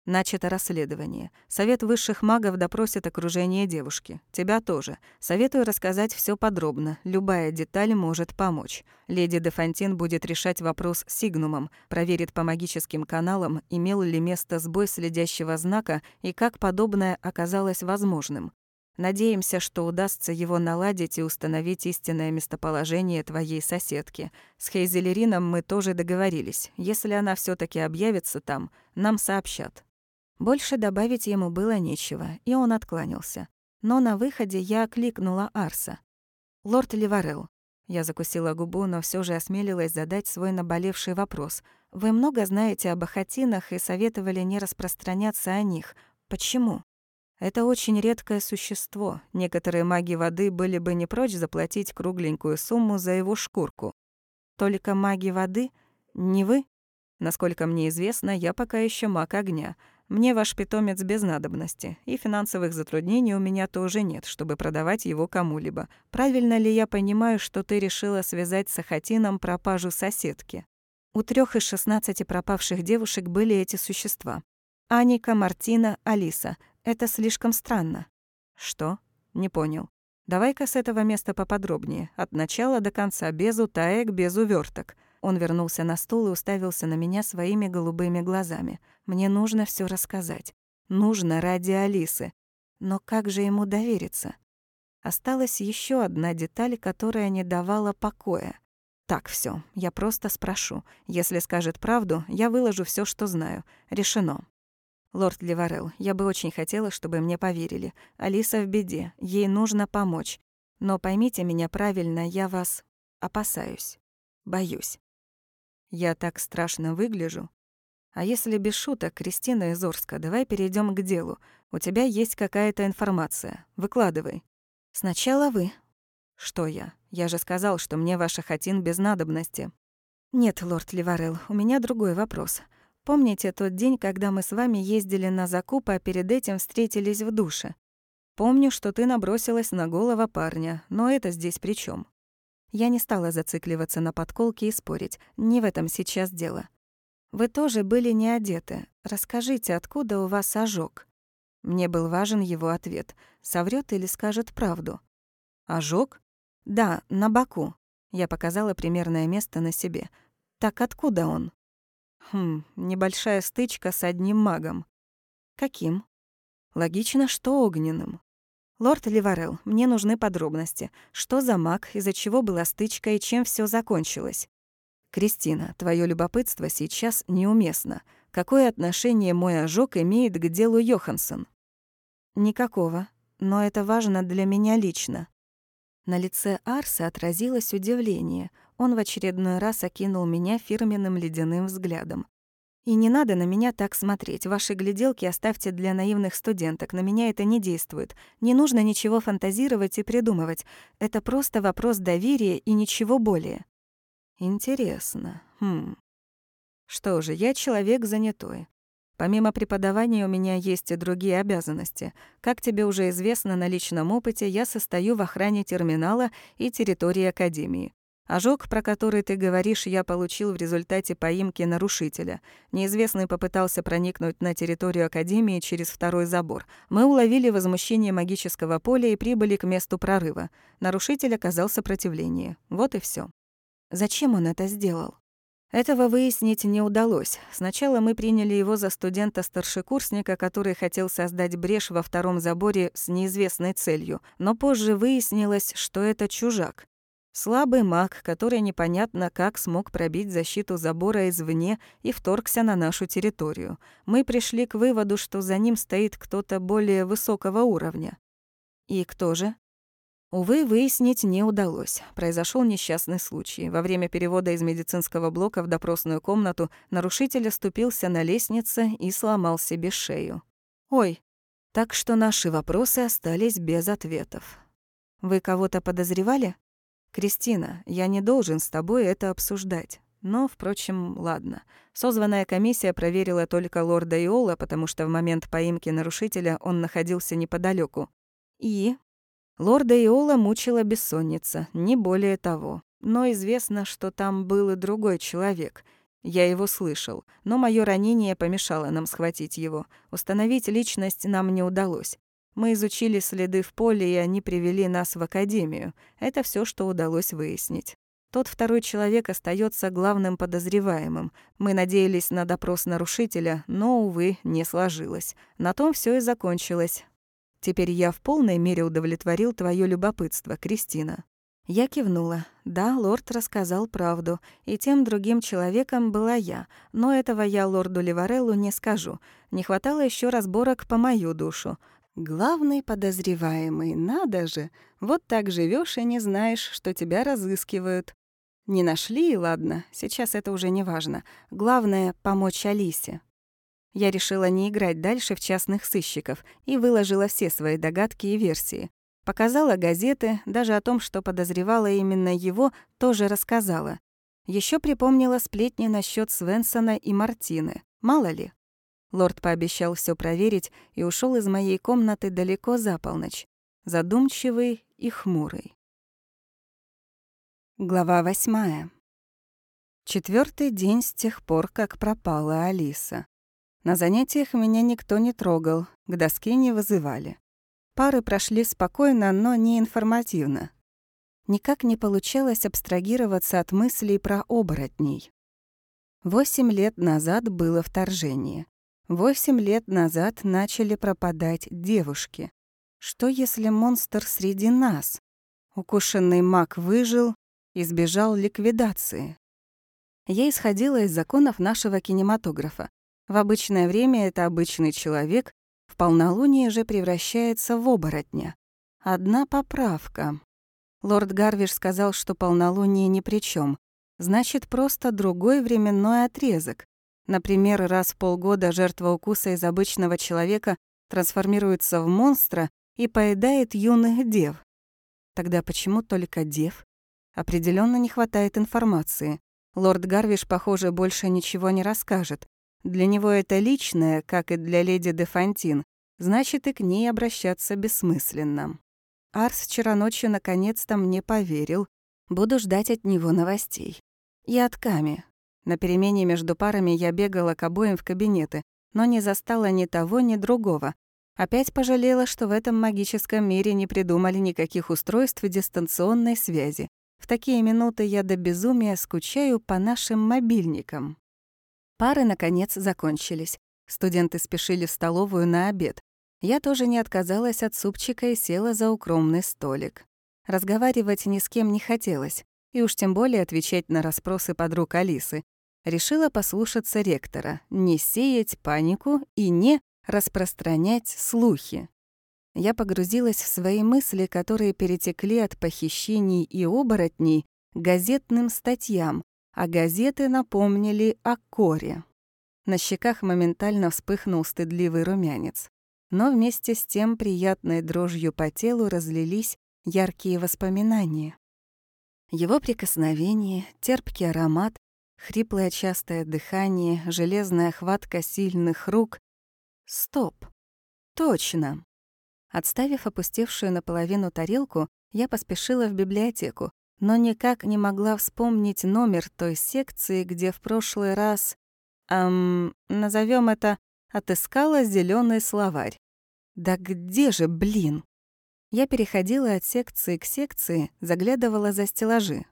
[SPEAKER 1] Начато расследование. Совет высших магов допросит окружение девушки. Тебя тоже. Советую рассказать все подробно. Любая деталь может помочь. Леди де Фонтин будет решать вопрос с Сигнумом, проверит по магическим каналам, имел ли место сбой следящего знака и как подобное оказалось возможным. Надеемся, что удастся его наладить и установить истинное местоположение твоей соседки. С Хейзелерином мы тоже договорились. Если она все таки объявится там, нам сообщат». Больше добавить ему было нечего, и он откланялся. Но на выходе я окликнула Арса. «Лорд Ливарел». Я закусила губу, но все же осмелилась задать свой наболевший вопрос. «Вы много знаете об ахатинах и советовали не распространяться о них. Почему? Это очень редкое существо. Некоторые маги воды были бы не прочь заплатить кругленькую сумму за его шкурку. Только маги воды? Не вы? Насколько мне известно, я пока еще маг огня. Мне ваш питомец без надобности, и финансовых затруднений у меня тоже нет, чтобы продавать его кому-либо. Правильно ли я понимаю, что ты решила связать с Ахатином пропажу соседки? У трех из шестнадцати пропавших девушек были эти существа. Аника, Мартина, Алиса. Это слишком странно. Что? Не понял. Давай-ка с этого места поподробнее, от начала до конца, без утаек, без уверток. Он вернулся на стул и уставился на меня своими голубыми глазами. Мне нужно все рассказать. Нужно ради Алисы. Но как же ему довериться? Осталась еще одна деталь, которая не давала покоя. Так, все, я просто спрошу. Если скажет правду, я выложу все, что знаю. Решено. «Лорд Ливарел, я бы очень хотела, чтобы мне поверили. Алиса в беде, ей нужно помочь. Но поймите меня правильно, я вас опасаюсь, боюсь. Я так страшно выгляжу. А если без шуток, Кристина из Орска, давай перейдем к делу. У тебя есть какая-то информация. Выкладывай. Сначала вы. Что я? Я же сказал, что мне ваша хатин без надобности. Нет, лорд Ливарел, у меня другой вопрос. Помните тот день, когда мы с вами ездили на закуп, а перед этим встретились в душе? Помню, что ты набросилась на голого парня, но это здесь при чем? Я не стала зацикливаться на подколке и спорить. Не в этом сейчас дело. Вы тоже были не одеты. Расскажите, откуда у вас ожог? Мне был важен его ответ. Соврет или скажет правду? Ожог? Да, на боку. Я показала примерное место на себе. Так откуда он? Хм, небольшая стычка с одним магом. Каким? Логично, что огненным. Лорд Ливарел, мне нужны подробности. Что за маг, из-за чего была стычка и чем все закончилось? Кристина, твое любопытство сейчас неуместно. Какое отношение мой ожог имеет к делу Йоханссон? Никакого. Но это важно для меня лично. На лице Арса отразилось удивление. Он в очередной раз окинул меня фирменным ледяным взглядом. «И не надо на меня так смотреть. Ваши гляделки оставьте для наивных студенток. На меня это не действует. Не нужно ничего фантазировать и придумывать. Это просто вопрос доверия и ничего более». «Интересно. Хм. Что же, я человек занятой. Помимо преподавания у меня есть и другие обязанности. Как тебе уже известно на личном опыте, я состою в охране терминала и территории Академии. Ожог, про который ты говоришь, я получил в результате поимки нарушителя. Неизвестный попытался проникнуть на территорию Академии через второй забор. Мы уловили возмущение магического поля и прибыли к месту прорыва. Нарушитель оказал сопротивление. Вот и все. Зачем он это сделал? Этого выяснить не удалось. Сначала мы приняли его за студента-старшекурсника, который хотел создать брешь во втором заборе с неизвестной целью, но позже выяснилось, что это чужак. Слабый маг, который непонятно как смог пробить защиту забора извне и вторгся на нашу территорию. Мы пришли к выводу, что за ним стоит кто-то более высокого уровня. И кто же? Увы, выяснить не удалось. Произошел несчастный случай. Во время перевода из медицинского блока в допросную комнату нарушитель оступился на лестнице и сломал себе шею. Ой, так что наши вопросы остались без ответов. Вы кого-то подозревали? «Кристина, я не должен с тобой это обсуждать. Но, впрочем, ладно. Созванная комиссия проверила только лорда Иола, потому что в момент поимки нарушителя он находился неподалеку. И? Лорда Иола мучила бессонница, не более того. Но известно, что там был и другой человек. Я его слышал, но мое ранение помешало нам схватить его. Установить личность нам не удалось. Мы изучили следы в поле, и они привели нас в академию. Это все, что удалось выяснить. Тот второй человек остается главным подозреваемым. Мы надеялись на допрос нарушителя, но, увы, не сложилось. На том все и закончилось. Теперь я в полной мере удовлетворил твое любопытство, Кристина. Я кивнула. Да, лорд рассказал правду, и тем другим человеком была я, но этого я лорду Ливареллу не скажу. Не хватало еще разборок по мою душу. Главный подозреваемый, надо же. Вот так живешь и не знаешь, что тебя разыскивают. Не нашли, ладно, сейчас это уже не важно. Главное — помочь Алисе. Я решила не играть дальше в частных сыщиков и выложила все свои догадки и версии. Показала газеты, даже о том, что подозревала именно его, тоже рассказала. Еще припомнила сплетни насчет Свенсона и Мартины. Мало ли. Лорд пообещал все проверить и ушел из моей комнаты далеко за полночь, задумчивый и хмурый. Глава восьмая. Четвертый день с тех пор, как пропала Алиса. На занятиях меня никто не трогал, к доске не вызывали. Пары прошли спокойно, но не информативно. Никак не получалось абстрагироваться от мыслей про оборотней. Восемь лет назад было вторжение. Восемь лет назад начали пропадать девушки. Что если монстр среди нас? Укушенный маг выжил, избежал ликвидации. Я исходила из законов нашего кинематографа. В обычное время это обычный человек, в полнолуние же превращается в оборотня. Одна поправка. Лорд Гарвиш сказал, что полнолуние ни при чем. Значит, просто другой временной отрезок. Например, раз в полгода жертва укуса из обычного человека трансформируется в монстра и поедает юных дев. Тогда почему только дев? Определенно не хватает информации. Лорд Гарвиш, похоже, больше ничего не расскажет. Для него это личное, как и для леди де Фонтин, значит, и к ней обращаться бессмысленно. Арс вчера ночью наконец-то мне поверил. Буду ждать от него новостей. И от Ками. На перемене между парами я бегала к обоим в кабинеты, но не застала ни того, ни другого. Опять пожалела, что в этом магическом мире не придумали никаких устройств дистанционной связи. В такие минуты я до безумия скучаю по нашим мобильникам. Пары, наконец, закончились. Студенты спешили в столовую на обед. Я тоже не отказалась от супчика и села за укромный столик. Разговаривать ни с кем не хотелось, и уж тем более отвечать на расспросы подруг Алисы. Решила послушаться ректора, не сеять панику и не распространять слухи. Я погрузилась в свои мысли, которые перетекли от похищений и оборотней к газетным статьям, а газеты напомнили о коре. На щеках моментально вспыхнул стыдливый румянец. Но вместе с тем приятной дрожью по телу разлились яркие воспоминания. Его прикосновение, терпкий аромат, хриплое частое дыхание, железная хватка сильных рук. Стоп. Точно. Отставив опустевшую наполовину тарелку, я поспешила в библиотеку, но никак не могла вспомнить номер той секции, где в прошлый раз, эм, назовем это, отыскала зеленый словарь. Да где же, блин? Я переходила от секции к секции, заглядывала за стеллажи.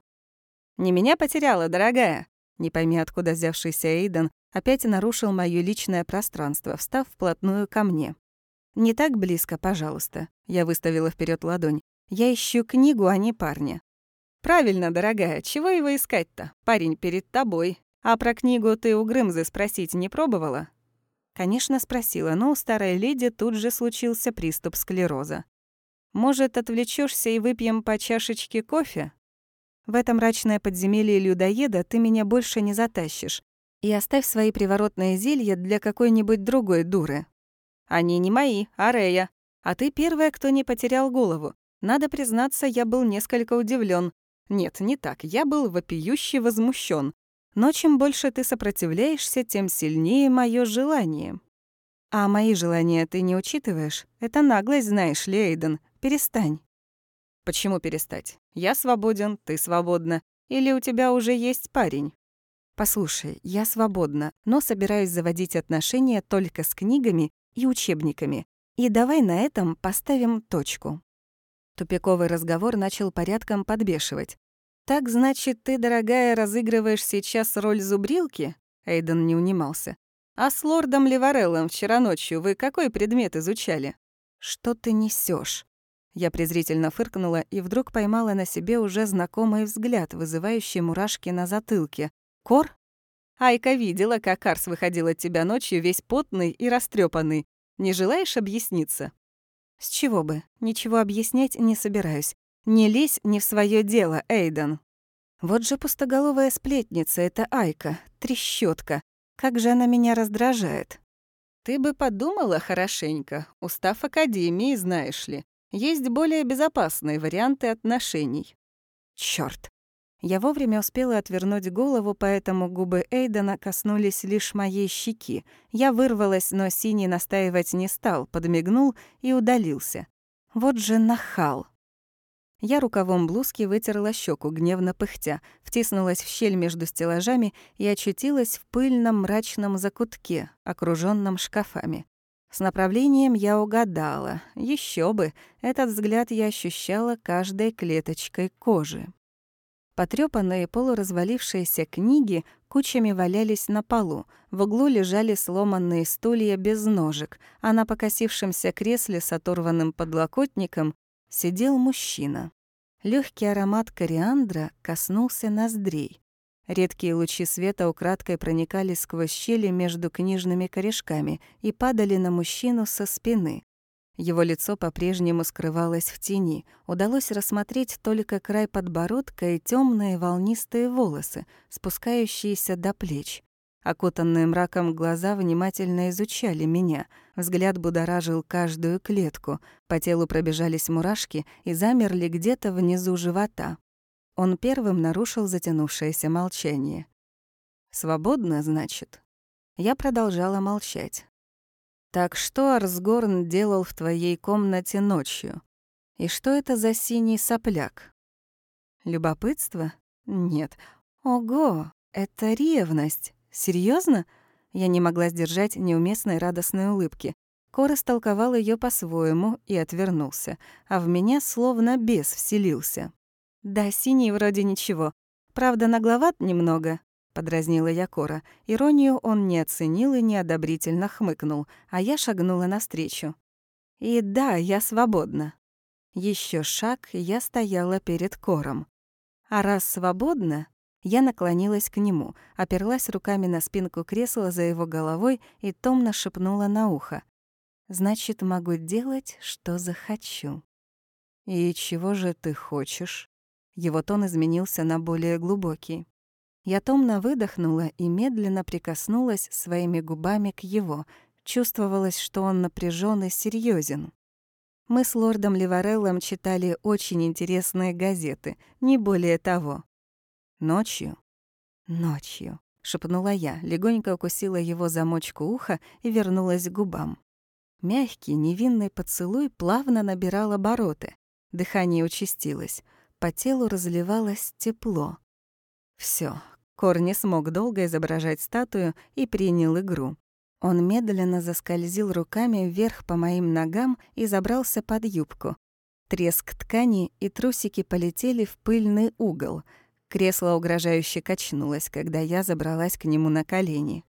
[SPEAKER 1] «Не меня потеряла, дорогая!» Не пойми, откуда взявшийся Эйден опять нарушил моё личное пространство, встав вплотную ко мне. «Не так близко, пожалуйста», — я выставила вперед ладонь. «Я ищу книгу, а не парня». «Правильно, дорогая, чего его искать-то? Парень перед тобой. А про книгу ты у Грымзы спросить не пробовала?» Конечно, спросила, но у старой леди тут же случился приступ склероза. «Может, отвлечешься и выпьем по чашечке кофе?» В это мрачное подземелье людоеда ты меня больше не затащишь. И оставь свои приворотные зелья для какой-нибудь другой дуры. Они не мои, а Рея. А ты первая, кто не потерял голову. Надо признаться, я был несколько удивлен. Нет, не так, я был вопиюще возмущен. Но чем больше ты сопротивляешься, тем сильнее мое желание. А мои желания ты не учитываешь? Это наглость, знаешь ли, Эйден. Перестань. Почему перестать? Я свободен, ты свободна. Или у тебя уже есть парень? Послушай, я свободна, но собираюсь заводить отношения только с книгами и учебниками. И давай на этом поставим точку. Тупиковый разговор начал порядком подбешивать. «Так, значит, ты, дорогая, разыгрываешь сейчас роль зубрилки?» Эйден не унимался. «А с лордом Ливареллом вчера ночью вы какой предмет изучали?» «Что ты несешь? Я презрительно фыркнула и вдруг поймала на себе уже знакомый взгляд, вызывающий мурашки на затылке. «Кор?» Айка видела, как Арс выходил от тебя ночью весь потный и растрепанный. Не желаешь объясниться?» «С чего бы? Ничего объяснять не собираюсь. Не лезь не в свое дело, Эйден». Вот же пустоголовая сплетница — это Айка, трещотка. Как же она меня раздражает. Ты бы подумала хорошенько, устав Академии, знаешь ли. Есть более безопасные варианты отношений. Чёрт. Я вовремя успела отвернуть голову, поэтому губы Эйдена коснулись лишь моей щеки. Я вырвалась, но Синий настаивать не стал, подмигнул и удалился. Вот же нахал. Я рукавом блузки вытерла щеку, гневно пыхтя, втиснулась в щель между стеллажами и очутилась в пыльном мрачном закутке, окружённом шкафами. С направлением я угадала. Еще бы, этот взгляд я ощущала каждой клеточкой кожи. Потрёпанные полуразвалившиеся книги кучами валялись на полу, в углу лежали сломанные стулья без ножек, а на покосившемся кресле с оторванным подлокотником сидел мужчина. Легкий аромат кориандра коснулся ноздрей. Редкие лучи света украдкой проникали сквозь щели между книжными корешками и падали на мужчину со спины. Его лицо по-прежнему скрывалось в тени. Удалось рассмотреть только край подбородка и темные волнистые волосы, спускающиеся до плеч. Окутанные мраком глаза внимательно изучали меня. Взгляд будоражил каждую клетку. По телу пробежались мурашки и замерли где-то внизу живота. Он первым нарушил затянувшееся молчание. «Свободно, значит?» Я продолжала молчать. «Так что Арсгорн делал в твоей комнате ночью? И что это за синий сопляк?» «Любопытство? Нет. Ого, это ревность. Серьезно? Я не могла сдержать неуместной радостной улыбки. Кора столковал ее по-своему и отвернулся, а в меня словно бес вселился. «Да, синий вроде ничего. Правда, нагловат немного», — подразнила я Кора. Иронию он не оценил и неодобрительно хмыкнул, а я шагнула навстречу. «И да, я свободна». Еще шаг, я стояла перед Кором. А раз свободна, я наклонилась к нему, оперлась руками на спинку кресла за его головой и томно шепнула на ухо. «Значит, могу делать, что захочу». «И чего же ты хочешь?» Его тон изменился на более глубокий. Я томно выдохнула и медленно прикоснулась своими губами к его. Чувствовалось, что он напряжен и серьезен. Мы с лордом Ливареллом читали очень интересные газеты, не более того. Ночью? Ночью, шепнула я, легонько укусила его замочку уха и вернулась к губам. Мягкий, невинный поцелуй плавно набирал обороты. Дыхание участилось по телу разливалось тепло. Все, Кор не смог долго изображать статую и принял игру. Он медленно заскользил руками вверх по моим ногам и забрался под юбку. Треск ткани и трусики полетели в пыльный угол. Кресло угрожающе качнулось, когда я забралась к нему на колени.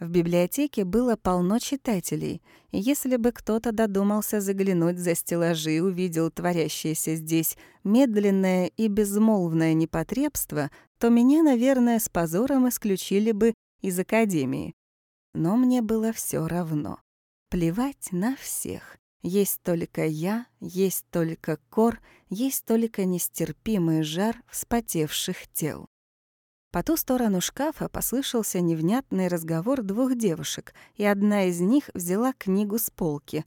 [SPEAKER 1] В библиотеке было полно читателей, и если бы кто-то додумался заглянуть за стеллажи и увидел творящееся здесь медленное и безмолвное непотребство, то меня, наверное, с позором исключили бы из академии. Но мне было все равно. Плевать на всех. Есть только я, есть только кор, есть только нестерпимый жар вспотевших тел. По ту сторону шкафа послышался невнятный разговор двух девушек, и одна из них взяла книгу с полки.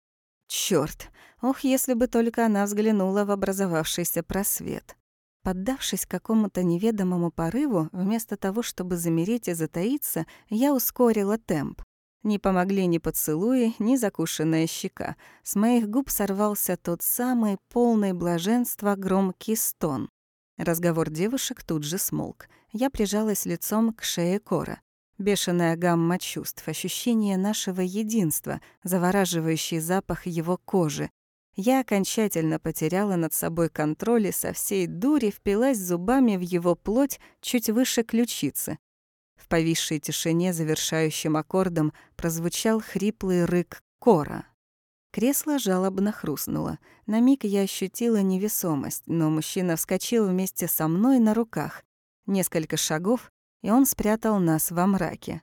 [SPEAKER 1] Чёрт! Ох, если бы только она взглянула в образовавшийся просвет. Поддавшись какому-то неведомому порыву, вместо того, чтобы замереть и затаиться, я ускорила темп. Не помогли ни поцелуи, ни закушенная щека. С моих губ сорвался тот самый полный блаженства громкий стон. Разговор девушек тут же смолк. Я прижалась лицом к шее Кора. Бешеная гамма чувств, ощущение нашего единства, завораживающий запах его кожи. Я окончательно потеряла над собой контроль и со всей дури впилась зубами в его плоть чуть выше ключицы. В повисшей тишине завершающим аккордом прозвучал хриплый рык Кора. Кресло жалобно хрустнуло. На миг я ощутила невесомость, но мужчина вскочил вместе со мной на руках. Несколько шагов, и он спрятал нас во мраке.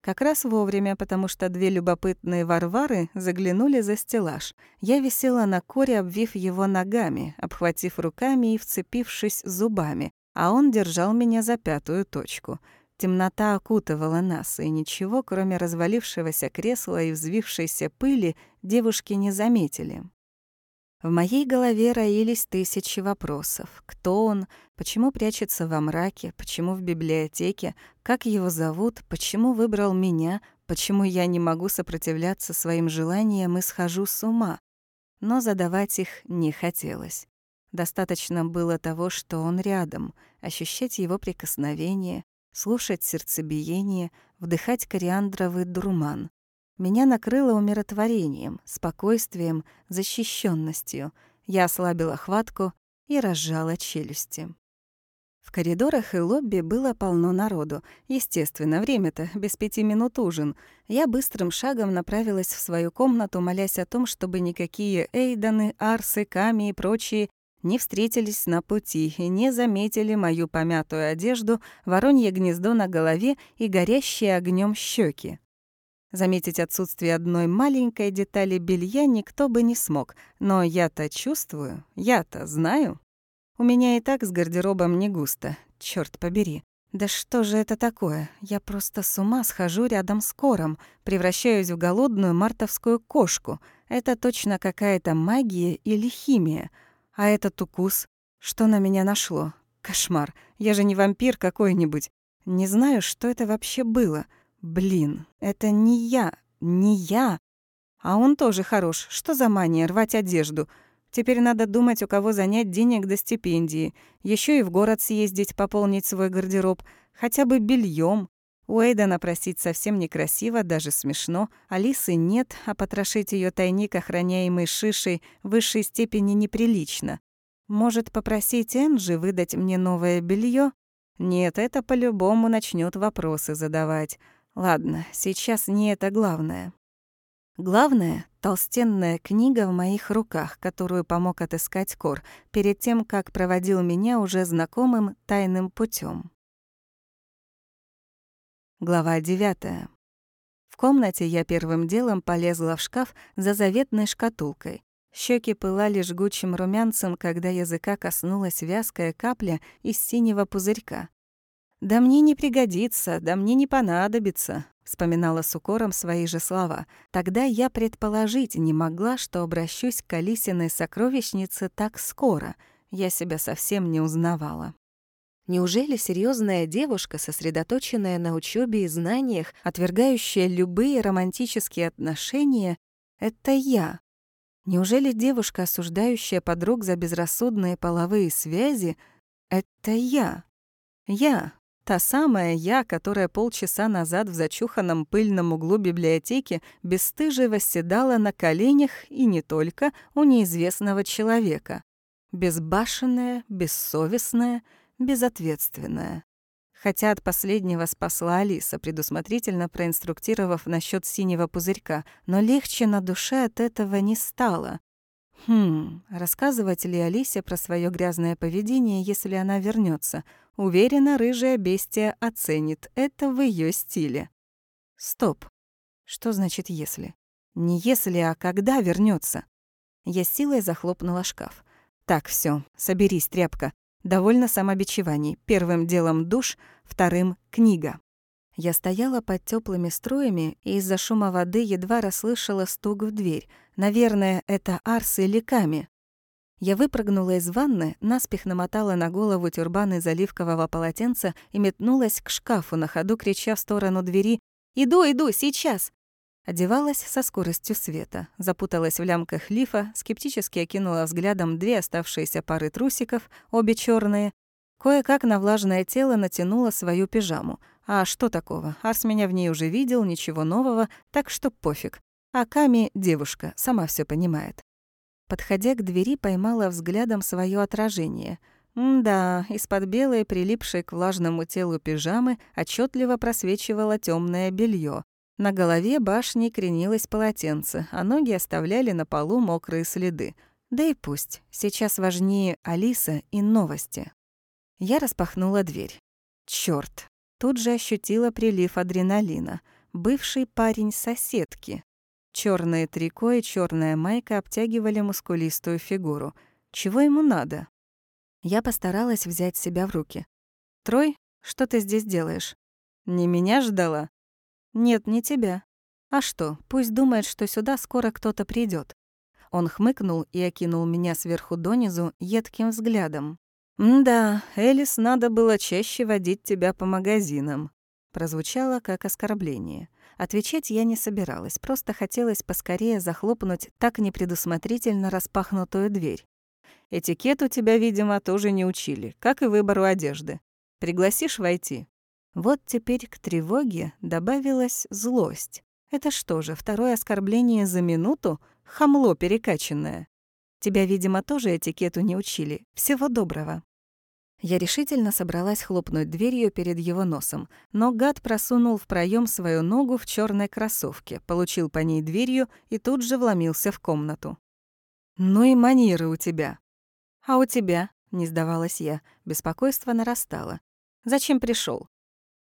[SPEAKER 1] Как раз вовремя, потому что две любопытные варвары заглянули за стеллаж. Я висела на коре, обвив его ногами, обхватив руками и вцепившись зубами, а он держал меня за пятую точку — Темнота окутывала нас, и ничего, кроме развалившегося кресла и взвившейся пыли, девушки не заметили. В моей голове роились тысячи вопросов. Кто он? Почему прячется во мраке? Почему в библиотеке? Как его зовут? Почему выбрал меня? Почему я не могу сопротивляться своим желаниям и схожу с ума? Но задавать их не хотелось. Достаточно было того, что он рядом, ощущать его прикосновение, слушать сердцебиение, вдыхать кориандровый дурман. Меня накрыло умиротворением, спокойствием, защищенностью. Я ослабила хватку и разжала челюсти. В коридорах и лобби было полно народу. Естественно, время-то без пяти минут ужин. Я быстрым шагом направилась в свою комнату, молясь о том, чтобы никакие Эйданы, Арсы, Ками и прочие не встретились на пути и не заметили мою помятую одежду, воронье гнездо на голове и горящие огнем щеки. Заметить отсутствие одной маленькой детали белья никто бы не смог, но я-то чувствую, я-то знаю. У меня и так с гардеробом не густо, черт побери. Да что же это такое? Я просто с ума схожу рядом с кором, превращаюсь в голодную мартовскую кошку. Это точно какая-то магия или химия. А этот укус? Что на меня нашло? Кошмар. Я же не вампир какой-нибудь. Не знаю, что это вообще было. Блин, это не я, не я. А он тоже хорош. Что за мания рвать одежду? Теперь надо думать, у кого занять денег до стипендии. Еще и в город съездить, пополнить свой гардероб. Хотя бы бельем. У Эйдана просить совсем некрасиво, даже смешно. Алисы нет, а потрошить ее тайник, охраняемый шишей, в высшей степени неприлично. Может, попросить Энджи выдать мне новое белье? Нет, это по-любому начнет вопросы задавать. Ладно, сейчас не это главное. Главное — толстенная книга в моих руках, которую помог отыскать Кор, перед тем, как проводил меня уже знакомым тайным путем. Глава 9. В комнате я первым делом полезла в шкаф за заветной шкатулкой. Щеки пылали жгучим румянцем, когда языка коснулась вязкая капля из синего пузырька. «Да мне не пригодится, да мне не понадобится», — вспоминала с укором свои же слова. «Тогда я предположить не могла, что обращусь к Алисиной сокровищнице так скоро. Я себя совсем не узнавала». Неужели серьезная девушка, сосредоточенная на учебе и знаниях, отвергающая любые романтические отношения, это я? Неужели девушка, осуждающая подруг за безрассудные половые связи, это я? Я, Та самая я, которая полчаса назад в зачуханном пыльном углу библиотеки бесстыже восседала на коленях и не только у неизвестного человека. Безбашенная, бессовестная, безответственная. Хотя от последнего спасла Алиса, предусмотрительно проинструктировав насчет синего пузырька, но легче на душе от этого не стало. Хм, рассказывать ли Алисе про свое грязное поведение, если она вернется? Уверена, рыжая бестия оценит это в ее стиле. Стоп. Что значит «если»? Не «если», а «когда» вернется. Я силой захлопнула шкаф. Так, все, соберись, тряпка. Довольно самобичеваний. Первым делом душ, вторым — книга. Я стояла под теплыми струями и из-за шума воды едва расслышала стук в дверь. Наверное, это Арс или Ками. Я выпрыгнула из ванны, наспех намотала на голову тюрбан из оливкового полотенца и метнулась к шкафу, на ходу крича в сторону двери «Иду, иду, сейчас!» Одевалась со скоростью света, запуталась в лямках лифа, скептически окинула взглядом две оставшиеся пары трусиков, обе черные. Кое-как на влажное тело натянула свою пижаму. А что такого? Арс меня в ней уже видел, ничего нового, так что пофиг. А Ками — девушка, сама все понимает. Подходя к двери, поймала взглядом свое отражение. да, из-под белой, прилипшей к влажному телу пижамы, отчетливо просвечивало темное белье. На голове башни кренилось полотенце, а ноги оставляли на полу мокрые следы. Да и пусть. Сейчас важнее Алиса и новости. Я распахнула дверь. Чёрт. Тут же ощутила прилив адреналина. Бывший парень соседки. Черное трико и черная майка обтягивали мускулистую фигуру. Чего ему надо? Я постаралась взять себя в руки. «Трой, что ты здесь делаешь?»
[SPEAKER 2] Не меня ждала?
[SPEAKER 1] Нет, не тебя. А что, пусть думает, что сюда скоро кто-то придет. Он хмыкнул и окинул меня сверху донизу едким взглядом.
[SPEAKER 2] «Да, Элис, надо было чаще водить тебя по магазинам», прозвучало как оскорбление. Отвечать я не собиралась, просто хотелось поскорее захлопнуть так непредусмотрительно распахнутую дверь. Этикет у тебя, видимо, тоже не учили, как и выбору одежды. Пригласишь войти?» Вот теперь к тревоге добавилась злость. Это что же, второе оскорбление за минуту? Хамло перекачанное. Тебя, видимо, тоже этикету не учили. Всего доброго. Я решительно собралась хлопнуть дверью перед его носом, но гад просунул в проем свою ногу в черной кроссовке, получил по ней дверью и тут же вломился в комнату. «Ну и манеры у тебя». «А у тебя?» — не сдавалась я. Беспокойство нарастало. «Зачем пришел?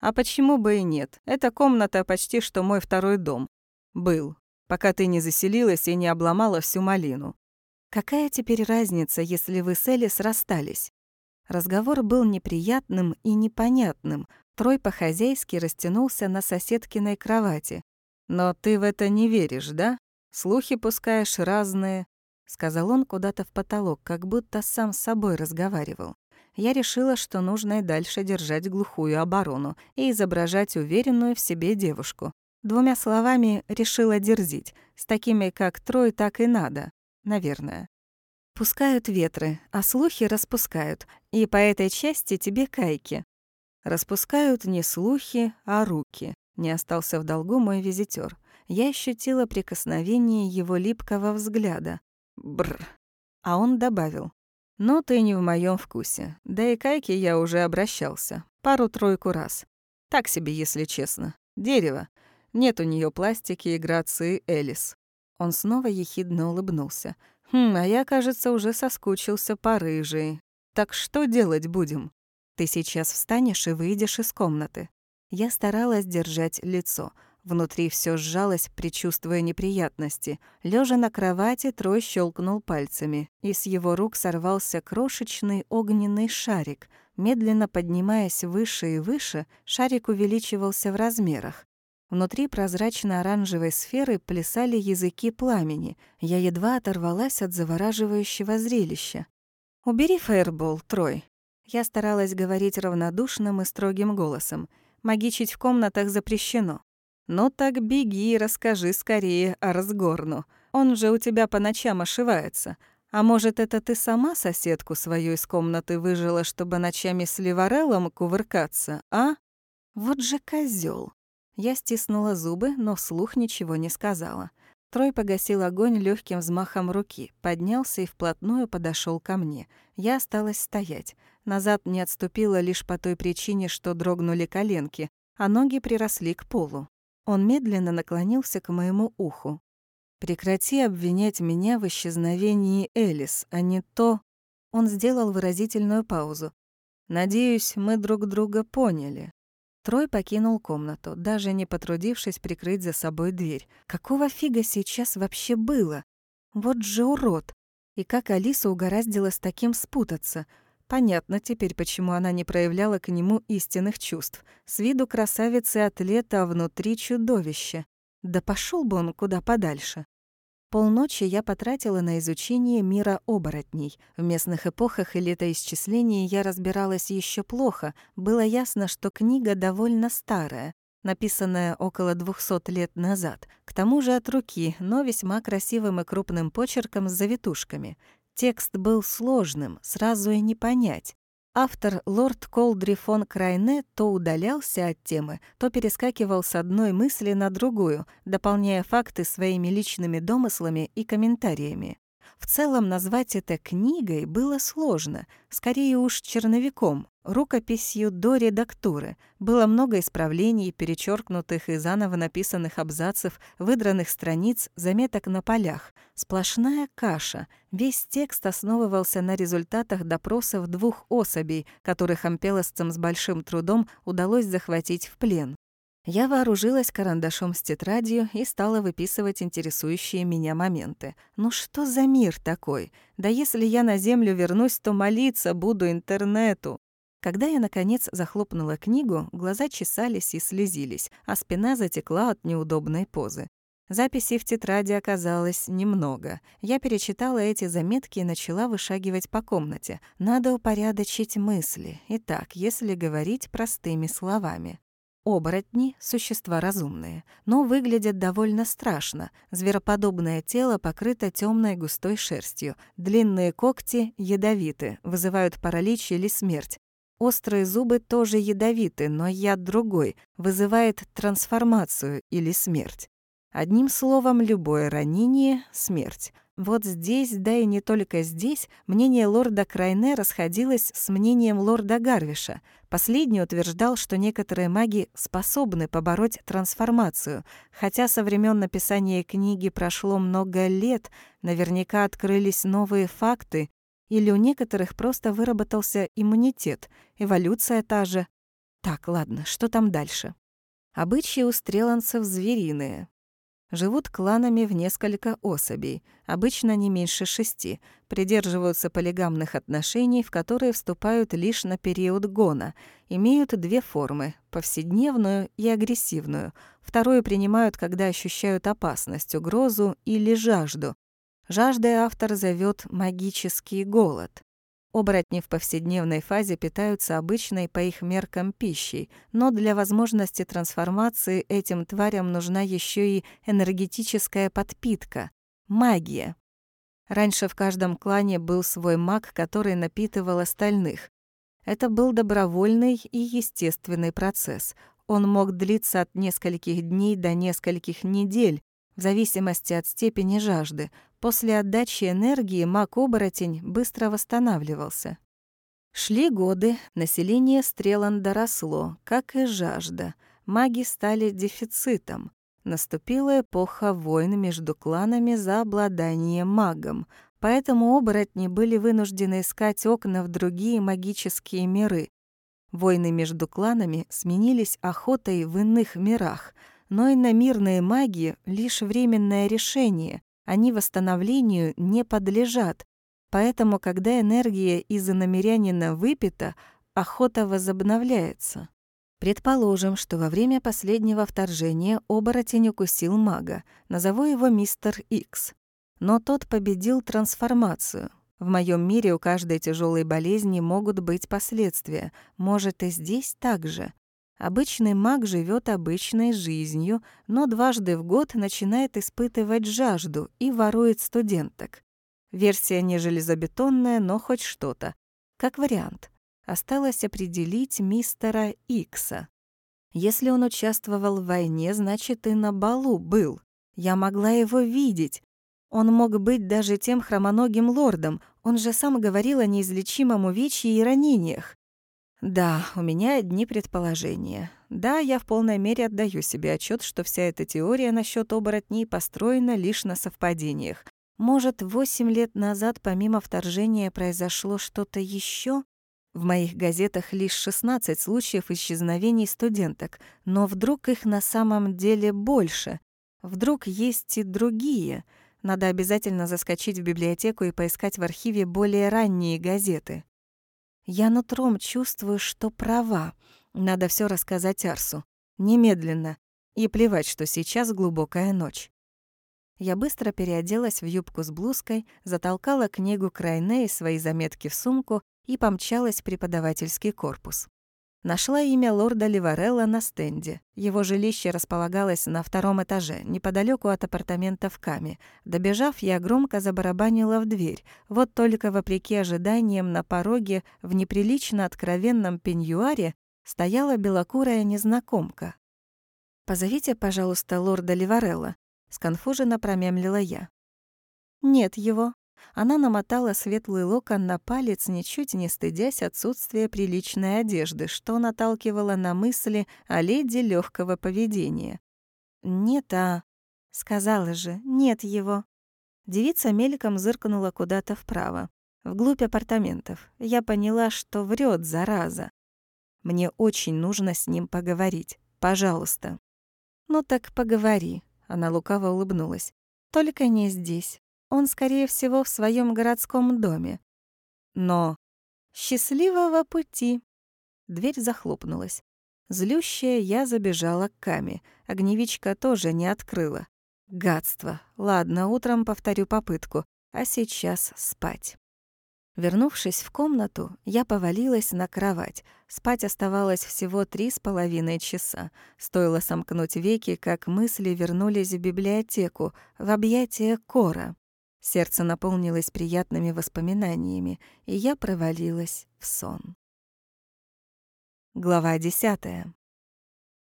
[SPEAKER 2] «А почему бы и нет? Эта комната почти что мой второй дом. Был, пока ты не заселилась и не обломала всю малину. Какая теперь разница, если вы с Элис расстались? Разговор был неприятным и непонятным. Трой по-хозяйски растянулся на соседкиной кровати. «Но ты в это не веришь, да? Слухи пускаешь разные», — сказал он куда-то в потолок, как будто сам с собой разговаривал. Я решила, что нужно и дальше держать глухую оборону и изображать уверенную в себе девушку. Двумя словами, решила дерзить. С такими, как Трой, так и надо. Наверное. Пускают ветры, а слухи распускают, и по этой части тебе кайки. Распускают не слухи, а руки. Не остался в долгу мой визитер. Я ощутила прикосновение его липкого взгляда. Бр. А он добавил. «Но ты не в моем вкусе. Да и кайки я уже обращался. Пару-тройку раз. Так себе, если честно. Дерево. Нет у нее пластики и грации Элис». Он снова ехидно улыбнулся. «Хм, а я, кажется, уже соскучился по рыжей. Так что делать будем? Ты сейчас встанешь и выйдешь из комнаты». Я старалась держать лицо. Внутри все сжалось, предчувствуя неприятности. Лежа на кровати, Трой щелкнул пальцами, и с его рук сорвался крошечный огненный шарик. Медленно поднимаясь выше и выше, шарик увеличивался в размерах. Внутри прозрачно-оранжевой сферы плясали языки пламени. Я едва оторвалась от завораживающего зрелища. «Убери фаербол, Трой». Я старалась говорить равнодушным и строгим голосом. Магичить в комнатах запрещено. «Ну так беги и расскажи скорее о разгорну. Он же у тебя по ночам ошивается. А может, это ты сама соседку свою из комнаты выжила, чтобы ночами с Ливареллом кувыркаться, а? Вот же козел. Я стиснула зубы, но вслух ничего не сказала. Трой погасил огонь легким взмахом руки, поднялся и вплотную подошел ко мне. Я осталась стоять. Назад не отступила лишь по той причине, что дрогнули коленки, а ноги приросли к полу. Он медленно наклонился к моему уху. «Прекрати обвинять меня в исчезновении Элис, а не то...» Он сделал выразительную паузу. «Надеюсь, мы друг друга поняли. Трой покинул комнату, даже не потрудившись прикрыть за собой дверь. Какого фига сейчас вообще было? Вот же урод! И как Алиса угораздила с таким спутаться? Понятно теперь, почему она не проявляла к нему истинных чувств. С виду красавицы атлета, а внутри чудовище. Да пошел бы он куда подальше. Полночи я потратила на изучение мира оборотней. В местных эпохах и летоисчислении я разбиралась еще плохо. Было ясно, что книга довольно старая, написанная около 200 лет назад. К тому же от руки, но весьма красивым и крупным почерком с завитушками. Текст был сложным, сразу и не понять. Автор, лорд Колдри фон Крайне, то удалялся от темы, то перескакивал с одной мысли на другую, дополняя факты своими личными домыслами и комментариями. В целом назвать это книгой было сложно, скорее уж черновиком, рукописью до редактуры. Было много исправлений, перечеркнутых и заново написанных абзацев, выдранных страниц, заметок на полях. Сплошная каша. Весь текст основывался на результатах допросов двух особей, которых ампелосцам с большим трудом удалось захватить в плен. Я вооружилась карандашом с тетрадью и стала выписывать интересующие меня моменты. Ну что за мир такой? Да если я на Землю вернусь, то молиться буду интернету.
[SPEAKER 1] Когда я, наконец, захлопнула книгу, глаза чесались и слезились, а спина затекла от неудобной позы. Записей в тетради оказалось немного. Я перечитала эти заметки и начала вышагивать по комнате. Надо упорядочить мысли. Итак, если говорить простыми словами. Оборотни — существа разумные, но выглядят довольно страшно. Звероподобное тело покрыто темной густой шерстью. Длинные когти ядовиты, вызывают паралич или смерть. Острые зубы тоже ядовиты, но яд другой, вызывает трансформацию или смерть. Одним словом, любое ранение — смерть. Вот здесь, да и не только здесь, мнение лорда Крайне расходилось с мнением лорда Гарвиша. Последний утверждал, что некоторые маги способны побороть трансформацию, хотя со времен написания книги прошло много лет, наверняка открылись новые факты, или у некоторых просто выработался иммунитет, эволюция та же. Так, ладно, что там дальше? Обычаи у стреланцев звериные. Живут кланами в несколько особей, обычно не меньше шести, придерживаются полигамных отношений, в которые вступают лишь на период гона, имеют две формы — повседневную и агрессивную. Вторую принимают, когда ощущают опасность, угрозу или жажду, Жаждой автор зовет магический голод. Оборотни в повседневной фазе питаются обычной по их меркам пищей, но для возможности трансформации этим тварям нужна еще и энергетическая подпитка — магия. Раньше в каждом клане был свой маг, который напитывал остальных. Это был добровольный и естественный процесс. Он мог длиться от нескольких дней до нескольких недель, в зависимости от степени жажды. После отдачи энергии маг-оборотень быстро восстанавливался. Шли годы, население Стреланда росло, как и жажда. Маги стали дефицитом. Наступила эпоха войн между кланами за обладание магом, поэтому оборотни были вынуждены искать окна в другие магические миры. Войны между кланами сменились охотой в иных мирах — но иномирные маги — лишь временное решение, они восстановлению не подлежат. Поэтому, когда энергия из иномирянина выпита, охота возобновляется. Предположим, что во время последнего вторжения оборотень укусил мага, назову его мистер Икс. Но тот победил трансформацию. В моем мире у каждой тяжелой болезни могут быть последствия. Может, и здесь так же. Обычный маг живет обычной жизнью, но дважды в год начинает испытывать жажду и ворует студенток. Версия не железобетонная, но хоть что-то. Как вариант. Осталось определить мистера Икса. Если он участвовал в войне, значит и на балу был. Я могла его видеть. Он мог быть даже тем хромоногим лордом, он же сам говорил о неизлечимом увечье и ранениях. Да, у меня одни предположения. Да, я в полной мере отдаю себе отчет, что вся эта теория насчет оборотней построена лишь на совпадениях. Может, восемь лет назад помимо вторжения произошло что-то еще? В моих газетах лишь 16 случаев исчезновений студенток, но вдруг их на самом деле больше. Вдруг есть и другие. Надо обязательно заскочить в библиотеку и поискать в архиве более ранние газеты. Я нутром чувствую, что права. Надо все рассказать Арсу. Немедленно. И плевать, что сейчас глубокая ночь. Я быстро переоделась в юбку с блузкой, затолкала книгу Крайне и свои заметки в сумку и помчалась в преподавательский корпус. Нашла имя лорда Ливарелла на стенде. Его жилище располагалось на втором этаже, неподалеку от апартаментов Ками. Добежав, я громко забарабанила в дверь. Вот только вопреки ожиданиям на пороге в неприлично откровенном пеньюаре стояла белокурая незнакомка. «Позовите, пожалуйста, лорда Ливарелла», — сконфуженно промямлила я. «Нет его», она намотала светлый локон на палец, ничуть не стыдясь отсутствия приличной одежды, что наталкивало на мысли о леди легкого поведения. «Не та», — сказала же, — «нет его». Девица мельком зыркнула куда-то вправо, вглубь апартаментов. Я поняла, что врет, зараза. Мне очень нужно с ним поговорить. Пожалуйста. «Ну так поговори», — она лукаво улыбнулась. «Только не здесь. Он, скорее всего, в своем городском доме. Но счастливого пути. Дверь захлопнулась. Злющая, я забежала к Каме. Огневичка тоже не открыла. Гадство. Ладно, утром повторю попытку. А сейчас спать. Вернувшись в комнату, я повалилась на кровать. Спать оставалось всего три с половиной часа. Стоило сомкнуть веки, как мысли вернулись в библиотеку, в объятия Кора. Сердце наполнилось приятными воспоминаниями, и я провалилась в сон. Глава десятая.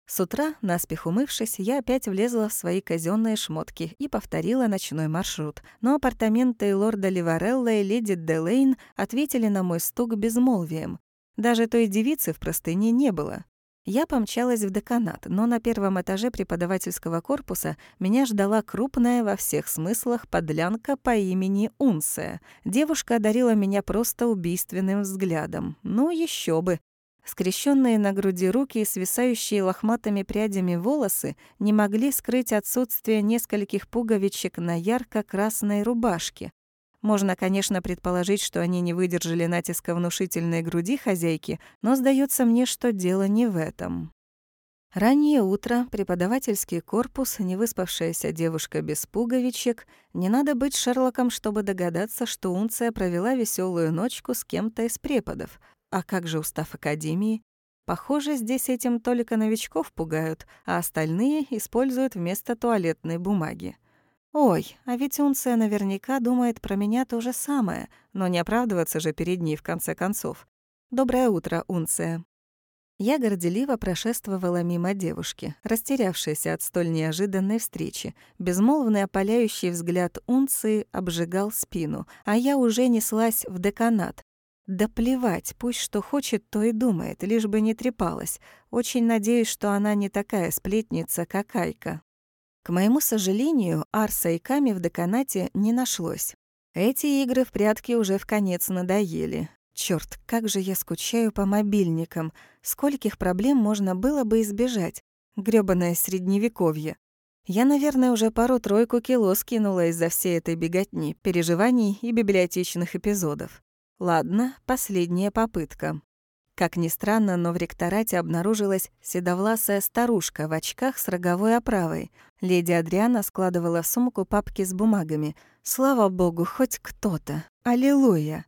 [SPEAKER 1] С утра, наспех умывшись, я опять влезла в свои казенные шмотки и повторила ночной маршрут. Но апартаменты лорда Ливарелла и леди Делейн ответили на мой стук безмолвием. Даже той девицы в простыне не было. Я помчалась в деканат, но на первом этаже преподавательского корпуса меня ждала крупная во всех смыслах подлянка по имени Унция. Девушка одарила меня просто убийственным взглядом. Ну, еще бы. Скрещенные на груди руки и свисающие лохматыми прядями волосы не могли скрыть отсутствие нескольких пуговичек на ярко-красной рубашке. Можно, конечно, предположить, что они не выдержали натиска внушительной груди хозяйки, но сдается мне, что дело не в этом. Раннее утро, преподавательский корпус, невыспавшаяся девушка без пуговичек. Не надо быть Шерлоком, чтобы догадаться, что Унция провела веселую ночку с кем-то из преподов. А как же устав Академии? Похоже, здесь этим только новичков пугают, а остальные используют вместо туалетной бумаги. Ой, а ведь Унция наверняка думает про меня то же самое, но не оправдываться же перед ней в конце концов. Доброе утро, Унция. Я горделиво прошествовала мимо девушки, растерявшейся от столь неожиданной встречи. Безмолвный опаляющий взгляд Унции обжигал спину, а я уже неслась в деканат, да плевать, пусть что хочет, то и думает, лишь бы не трепалась. Очень надеюсь, что она не такая сплетница, как Айка. К моему сожалению, Арса и Ками в деканате не нашлось. Эти игры в прятки уже в конец надоели. Чёрт, как же я скучаю по мобильникам. Скольких проблем можно было бы избежать. Грёбаное средневековье. Я, наверное, уже пару-тройку кило скинула из-за всей этой беготни, переживаний и библиотечных эпизодов. Ладно, последняя попытка. Как ни странно, но в ректорате обнаружилась седовласая старушка в очках с роговой оправой. Леди Адриана складывала в сумку папки с бумагами. Слава богу, хоть кто-то. Аллилуйя.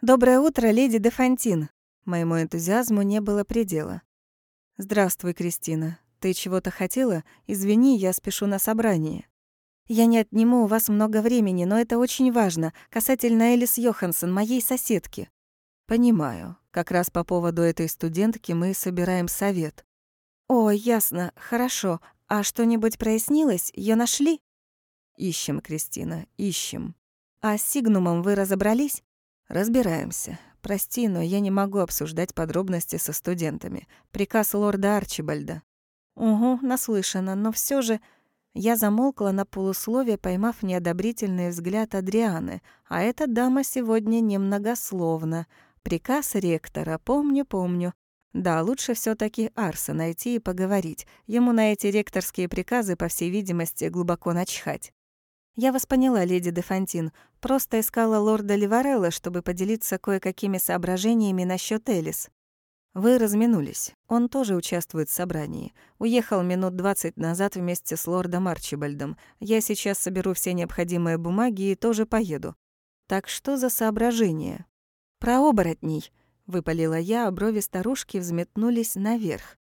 [SPEAKER 1] «Доброе утро, леди де Фонтин!» Моему энтузиазму не было предела. «Здравствуй, Кристина. Ты чего-то хотела? Извини, я спешу на собрание». Я не отниму у вас много времени, но это очень важно, касательно Элис Йоханссон, моей соседки». «Понимаю. Как раз по поводу этой студентки мы собираем совет». «О, ясно. Хорошо. А что-нибудь прояснилось? Ее нашли?» «Ищем, Кристина, ищем». «А с Сигнумом вы разобрались?» «Разбираемся. Прости, но я не могу обсуждать подробности со студентами. Приказ лорда Арчибальда». «Угу, наслышана, но все же...» Я замолкла на полусловие, поймав неодобрительный взгляд Адрианы, а эта дама сегодня немногословна. Приказ ректора, помню, помню. Да, лучше все таки Арса найти и поговорить. Ему на эти ректорские приказы, по всей видимости, глубоко начхать. «Я вас поняла, леди де Фонтин. Просто искала лорда Ливарелла, чтобы поделиться кое-какими соображениями насчет Элис. Вы разминулись. Он тоже участвует в собрании. Уехал минут двадцать назад вместе с лордом Арчибальдом. Я сейчас соберу все необходимые бумаги и тоже поеду. Так что за соображение? Про оборотней, выпалила я, а брови старушки взметнулись наверх.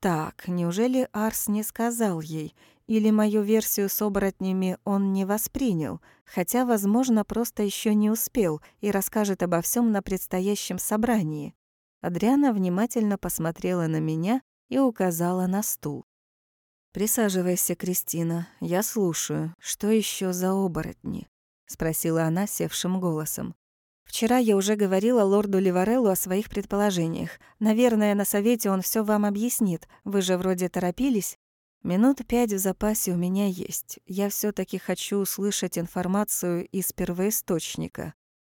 [SPEAKER 1] Так, неужели Арс не сказал ей? Или мою версию с оборотнями он не воспринял, хотя, возможно, просто еще не успел и расскажет обо всем на предстоящем собрании. Адриана внимательно посмотрела на меня и указала на стул. «Присаживайся, Кристина, я слушаю. Что еще за оборотни?» — спросила она севшим голосом. «Вчера я уже говорила лорду Ливареллу о своих предположениях. Наверное, на совете он все вам объяснит. Вы же вроде торопились?» «Минут пять в запасе у меня есть. Я все таки хочу услышать информацию из первоисточника.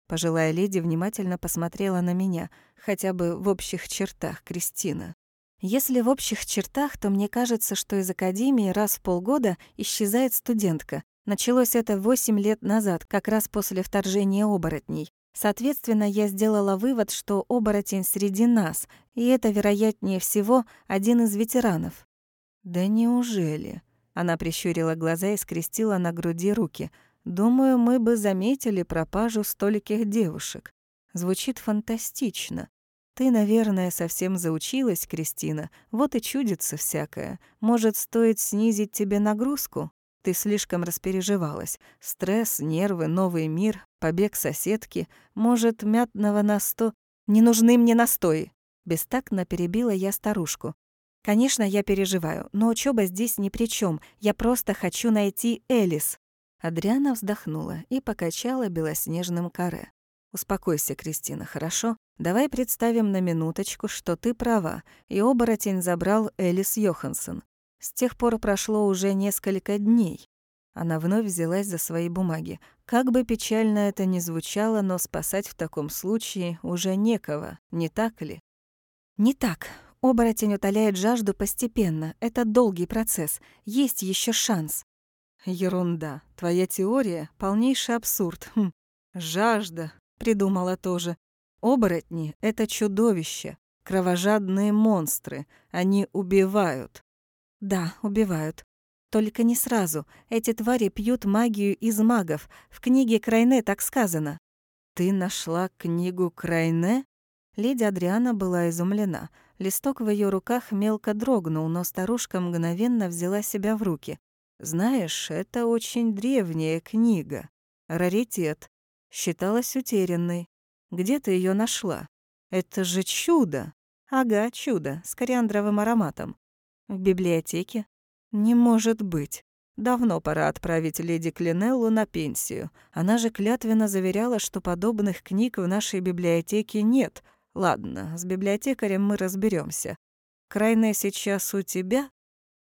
[SPEAKER 1] Пожилая леди внимательно посмотрела на меня, хотя бы в общих чертах, Кристина. Если в общих чертах, то мне кажется, что из академии раз в полгода исчезает студентка. Началось это восемь лет назад, как раз после вторжения оборотней. Соответственно, я сделала вывод, что оборотень среди нас, и это, вероятнее всего, один из ветеранов.
[SPEAKER 2] «Да неужели?» Она прищурила глаза и скрестила на груди руки. «Думаю, мы бы заметили пропажу стольких девушек. Звучит фантастично. Ты, наверное, совсем заучилась, Кристина. Вот и чудится всякое. Может, стоит снизить тебе нагрузку? Ты слишком распереживалась. Стресс, нервы, новый мир, побег соседки. Может, мятного насто... Не нужны мне настои. Бестактно перебила я старушку. Конечно, я переживаю, но учеба здесь ни при чем. Я просто хочу найти Элис. Адриана вздохнула и покачала белоснежным каре. «Успокойся, Кристина, хорошо? Давай представим на минуточку, что ты права, и оборотень забрал Элис Йоханссон. С тех пор прошло уже несколько дней. Она вновь взялась за свои бумаги. Как бы печально это ни звучало, но спасать в таком случае уже некого, не так ли?
[SPEAKER 1] Не так. Оборотень утоляет жажду постепенно. Это долгий процесс. Есть еще шанс.
[SPEAKER 2] Ерунда. Твоя теория — полнейший абсурд. Хм. Жажда. Придумала тоже. Оборотни — это чудовища, кровожадные монстры. Они убивают.
[SPEAKER 1] Да, убивают. Только не сразу. Эти твари пьют магию из магов. В книге Крайне так сказано.
[SPEAKER 2] Ты нашла книгу Крайне? Леди Адриана была изумлена. Листок в ее руках мелко дрогнул, но старушка мгновенно взяла себя в руки. Знаешь, это очень древняя книга. Раритет считалась утерянной. Где ты ее нашла? Это же чудо! Ага, чудо, с кориандровым ароматом. В библиотеке? Не может быть. Давно пора отправить леди Клинеллу на пенсию. Она же клятвенно заверяла, что подобных книг в нашей библиотеке нет. Ладно, с библиотекарем мы разберемся. Крайне сейчас у тебя?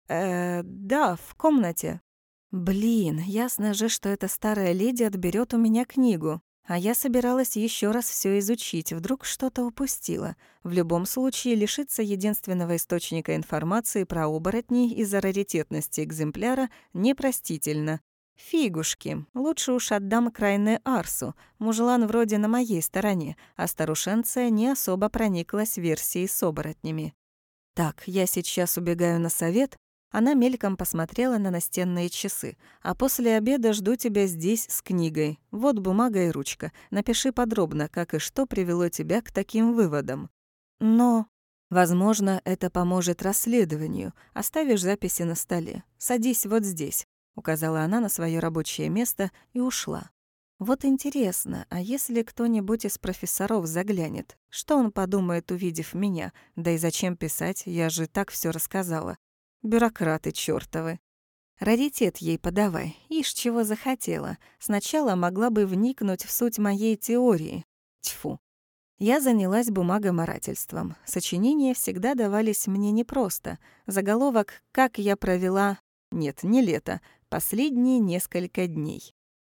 [SPEAKER 2] Э, да, в комнате. Блин, ясно же, что эта старая леди отберет у меня книгу. А я собиралась еще раз все изучить, вдруг что-то упустила. В любом случае, лишиться единственного источника информации про оборотней из-за раритетности экземпляра непростительно. Фигушки. Лучше уж отдам крайне Арсу. Мужлан вроде на моей стороне, а старушенция не особо прониклась версией с оборотнями. Так, я сейчас убегаю на совет, она мельком посмотрела на настенные часы. «А после обеда жду тебя здесь с книгой. Вот бумага и ручка. Напиши подробно, как и что привело тебя к таким выводам». «Но...» «Возможно, это поможет расследованию. Оставишь записи на столе. Садись вот здесь», — указала она на свое рабочее место и ушла. «Вот интересно, а если кто-нибудь из профессоров заглянет, что он подумает, увидев меня? Да и зачем писать, я же так все рассказала. Бюрократы чёртовы. Раритет ей подавай, ишь чего захотела. Сначала могла бы вникнуть в суть моей теории. Тьфу. Я занялась бумагоморательством. Сочинения всегда давались мне непросто. Заголовок «Как я провела...» Нет, не лето. Последние несколько дней.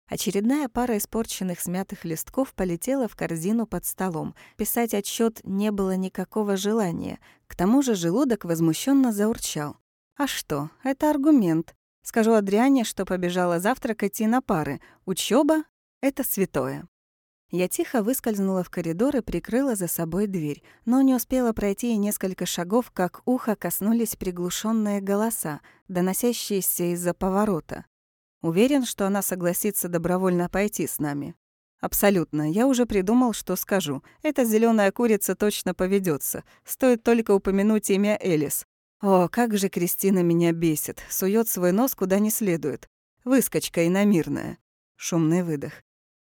[SPEAKER 2] Очередная пара испорченных смятых листков полетела в корзину под столом. Писать отчет не было никакого желания. К тому же желудок возмущенно заурчал. А что, это аргумент. Скажу Адриане, что побежала завтракать и на пары. Учеба — это святое. Я тихо выскользнула в коридор и прикрыла за собой дверь, но не успела пройти и несколько шагов, как ухо коснулись приглушенные голоса, доносящиеся из-за поворота. Уверен, что она согласится добровольно пойти с нами. Абсолютно. Я уже придумал, что скажу. Эта зеленая курица точно поведется. Стоит только упомянуть имя Элис. О, как же Кристина меня бесит. Сует свой нос куда не следует. Выскочка иномирная. Шумный выдох.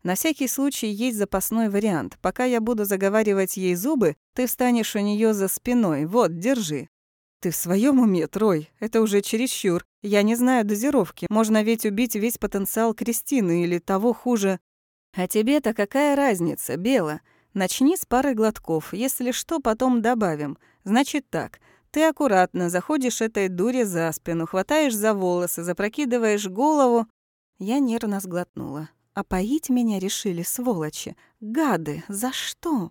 [SPEAKER 2] На всякий случай есть запасной вариант. Пока я буду заговаривать ей зубы, ты встанешь у нее за спиной. Вот, держи. Ты в своем уме, Трой? Это уже чересчур. Я не знаю дозировки. Можно ведь убить весь потенциал Кристины или того хуже. А тебе-то какая разница, Бела? Начни с пары глотков. Если что, потом добавим. Значит так. Ты аккуратно заходишь этой дуре за спину, хватаешь за волосы, запрокидываешь голову. Я нервно сглотнула. А поить меня решили, сволочи. Гады, за что?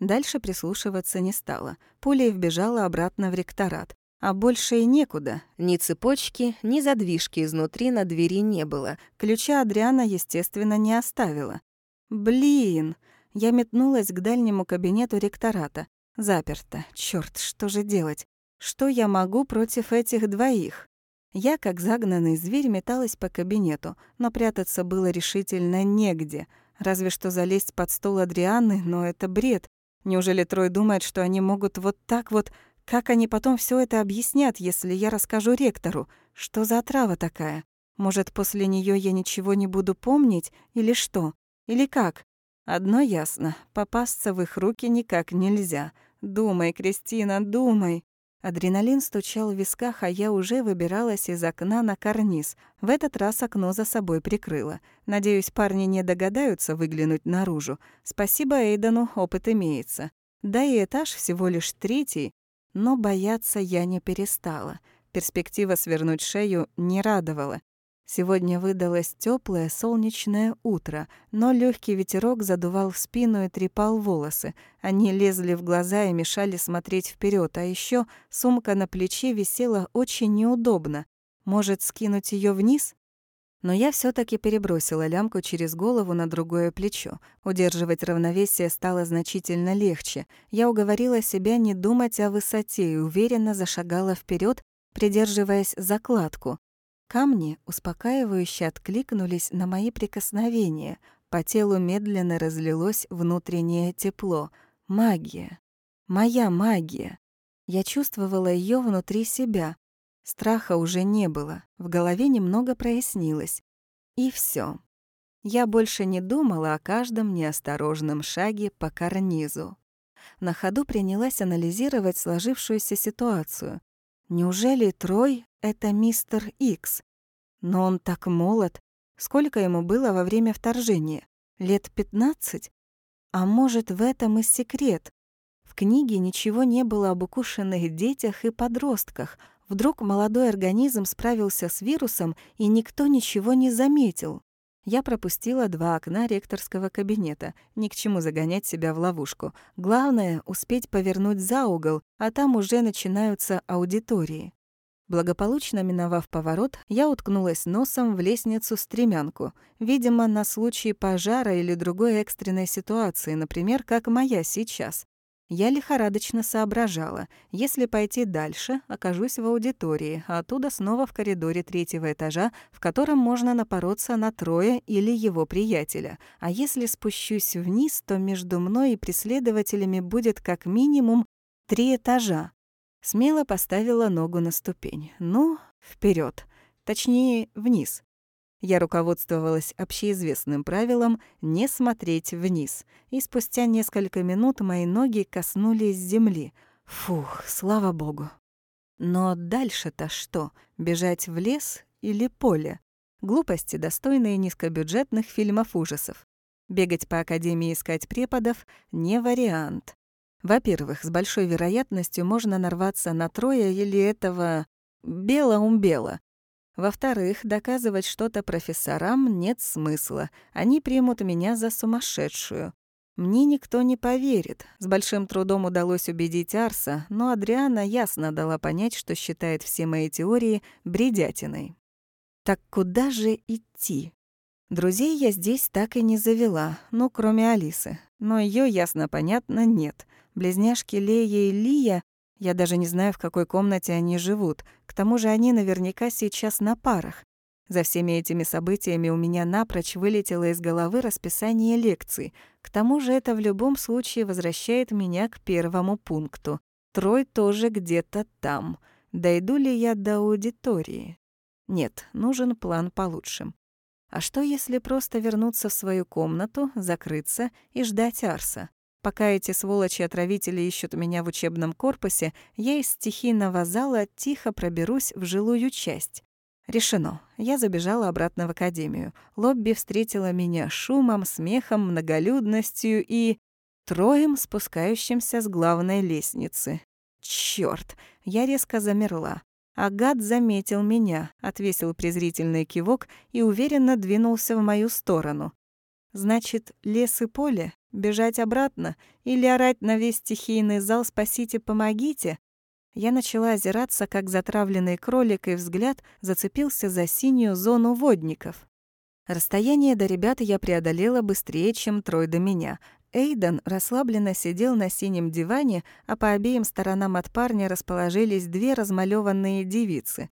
[SPEAKER 2] Дальше прислушиваться не стала. Пулей вбежала обратно в ректорат. А больше и некуда. Ни цепочки, ни задвижки изнутри на двери не было. Ключа Адриана, естественно, не оставила. Блин,
[SPEAKER 1] Я метнулась к дальнему кабинету ректората. Заперто. Чёрт, что же делать? Что я могу против этих двоих? Я, как загнанный зверь, металась по кабинету, но прятаться было решительно негде. Разве что залезть под стол Адрианы, но это бред. Неужели Трой думает, что они могут вот так вот... Как они потом все это объяснят, если я расскажу ректору? Что за отрава такая? Может, после нее я ничего не буду помнить? Или что? Или как? Одно ясно — попасться в их руки никак нельзя. Думай, Кристина, думай. Адреналин стучал в висках, а я уже выбиралась из окна на карниз. В этот раз окно за собой прикрыла. Надеюсь, парни не догадаются выглянуть наружу. Спасибо Эйдану, опыт имеется. Да и этаж всего лишь третий, но бояться я не перестала. Перспектива свернуть шею не радовала. Сегодня выдалось теплое солнечное утро, но легкий ветерок задувал в спину и трепал волосы. Они лезли в глаза и мешали смотреть вперед, а еще сумка на плече висела очень неудобно. Может, скинуть ее вниз? Но я все таки перебросила лямку через голову на другое плечо. Удерживать равновесие стало значительно легче. Я уговорила себя не думать о высоте и уверенно зашагала вперед, придерживаясь закладку. Камни успокаивающе откликнулись на мои прикосновения. По телу медленно разлилось внутреннее тепло. Магия. Моя магия. Я чувствовала ее внутри себя. Страха уже не было. В голове немного прояснилось. И все. Я больше не думала о каждом неосторожном шаге по карнизу. На ходу принялась анализировать сложившуюся ситуацию. Неужели Трой — это мистер Икс? Но он так молод. Сколько ему было во время вторжения? Лет пятнадцать? А может, в этом и секрет? В книге ничего не было об укушенных детях и подростках. Вдруг молодой организм справился с вирусом, и никто ничего не заметил. Я пропустила два окна ректорского кабинета. Ни к чему загонять себя в ловушку. Главное — успеть повернуть за угол, а там уже начинаются аудитории. Благополучно миновав поворот, я уткнулась носом в лестницу-стремянку, видимо, на случай пожара или другой экстренной ситуации, например, как моя сейчас. Я лихорадочно соображала. Если пойти дальше, окажусь в аудитории, а оттуда снова в коридоре третьего этажа, в котором можно напороться на трое или его приятеля. А если спущусь вниз, то между мной и преследователями будет как минимум три этажа. Смело поставила ногу на ступень. Ну, вперед, Точнее, вниз. Я руководствовалась общеизвестным правилом не смотреть вниз, и спустя несколько минут мои ноги коснулись земли. Фух, слава богу. Но дальше-то что? Бежать в лес или поле? Глупости, достойные низкобюджетных фильмов ужасов. Бегать по академии искать преподов — не вариант. Во-первых, с большой вероятностью можно нарваться на трое или этого бела-умбела, во-вторых, доказывать что-то профессорам нет смысла. Они примут меня за сумасшедшую. Мне никто не поверит. С большим трудом удалось убедить Арса, но Адриана ясно дала понять, что считает все мои теории бредятиной. Так куда же идти? Друзей я здесь так и не завела, ну, кроме Алисы. Но ее ясно-понятно, нет. Близняшки Лея и Лия я даже не знаю, в какой комнате они живут. К тому же они наверняка сейчас на парах. За всеми этими событиями у меня напрочь вылетело из головы расписание лекций. К тому же это в любом случае возвращает меня к первому пункту. Трой тоже где-то там. Дойду ли я до аудитории? Нет, нужен план получше. А что, если просто вернуться в свою комнату, закрыться и ждать Арса? Пока эти сволочи-отравители ищут меня в учебном корпусе, я из стихийного зала тихо проберусь в жилую часть. Решено. Я забежала обратно в академию. Лобби встретила меня шумом, смехом, многолюдностью и... троем, спускающимся с главной лестницы. Чёрт! Я резко замерла. Агат заметил меня, отвесил презрительный кивок и уверенно двинулся в мою сторону. Значит, лес и поле? Бежать обратно? Или орать на весь стихийный зал «Спасите, помогите»? Я начала озираться, как затравленный кролик, и взгляд зацепился за синюю зону водников. Расстояние до ребят я преодолела быстрее, чем трой до меня. Эйден расслабленно сидел на синем диване, а по обеим сторонам от парня расположились две размалёванные девицы.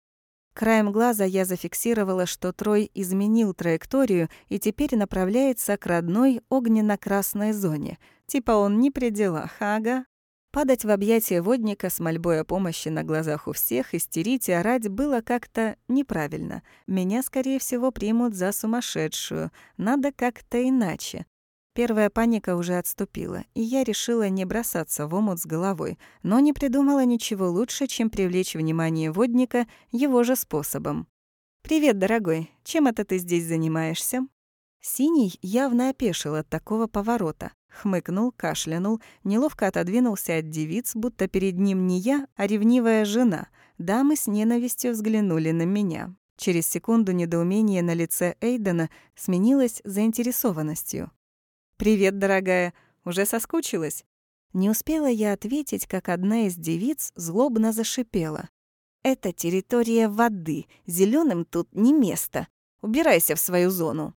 [SPEAKER 1] Краем глаза я зафиксировала, что Трой изменил траекторию и теперь направляется к родной огненно-красной зоне. Типа он не при делах, ага. Падать в объятия водника с мольбой о помощи на глазах у всех, истерить и орать было как-то неправильно. Меня, скорее всего, примут за сумасшедшую. Надо как-то иначе. Первая паника уже отступила, и я решила не бросаться в омут с головой, но не придумала ничего лучше, чем привлечь внимание водника его же способом. «Привет, дорогой. Чем это ты здесь занимаешься?» Синий явно опешил от такого поворота. Хмыкнул, кашлянул, неловко отодвинулся от девиц, будто перед ним не я, а ревнивая жена. Дамы с ненавистью взглянули на меня. Через секунду недоумение на лице Эйдена сменилось заинтересованностью. «Привет, дорогая. Уже соскучилась?» Не успела я ответить, как одна из девиц злобно зашипела. «Это территория воды. Зеленым тут не место. Убирайся в свою зону».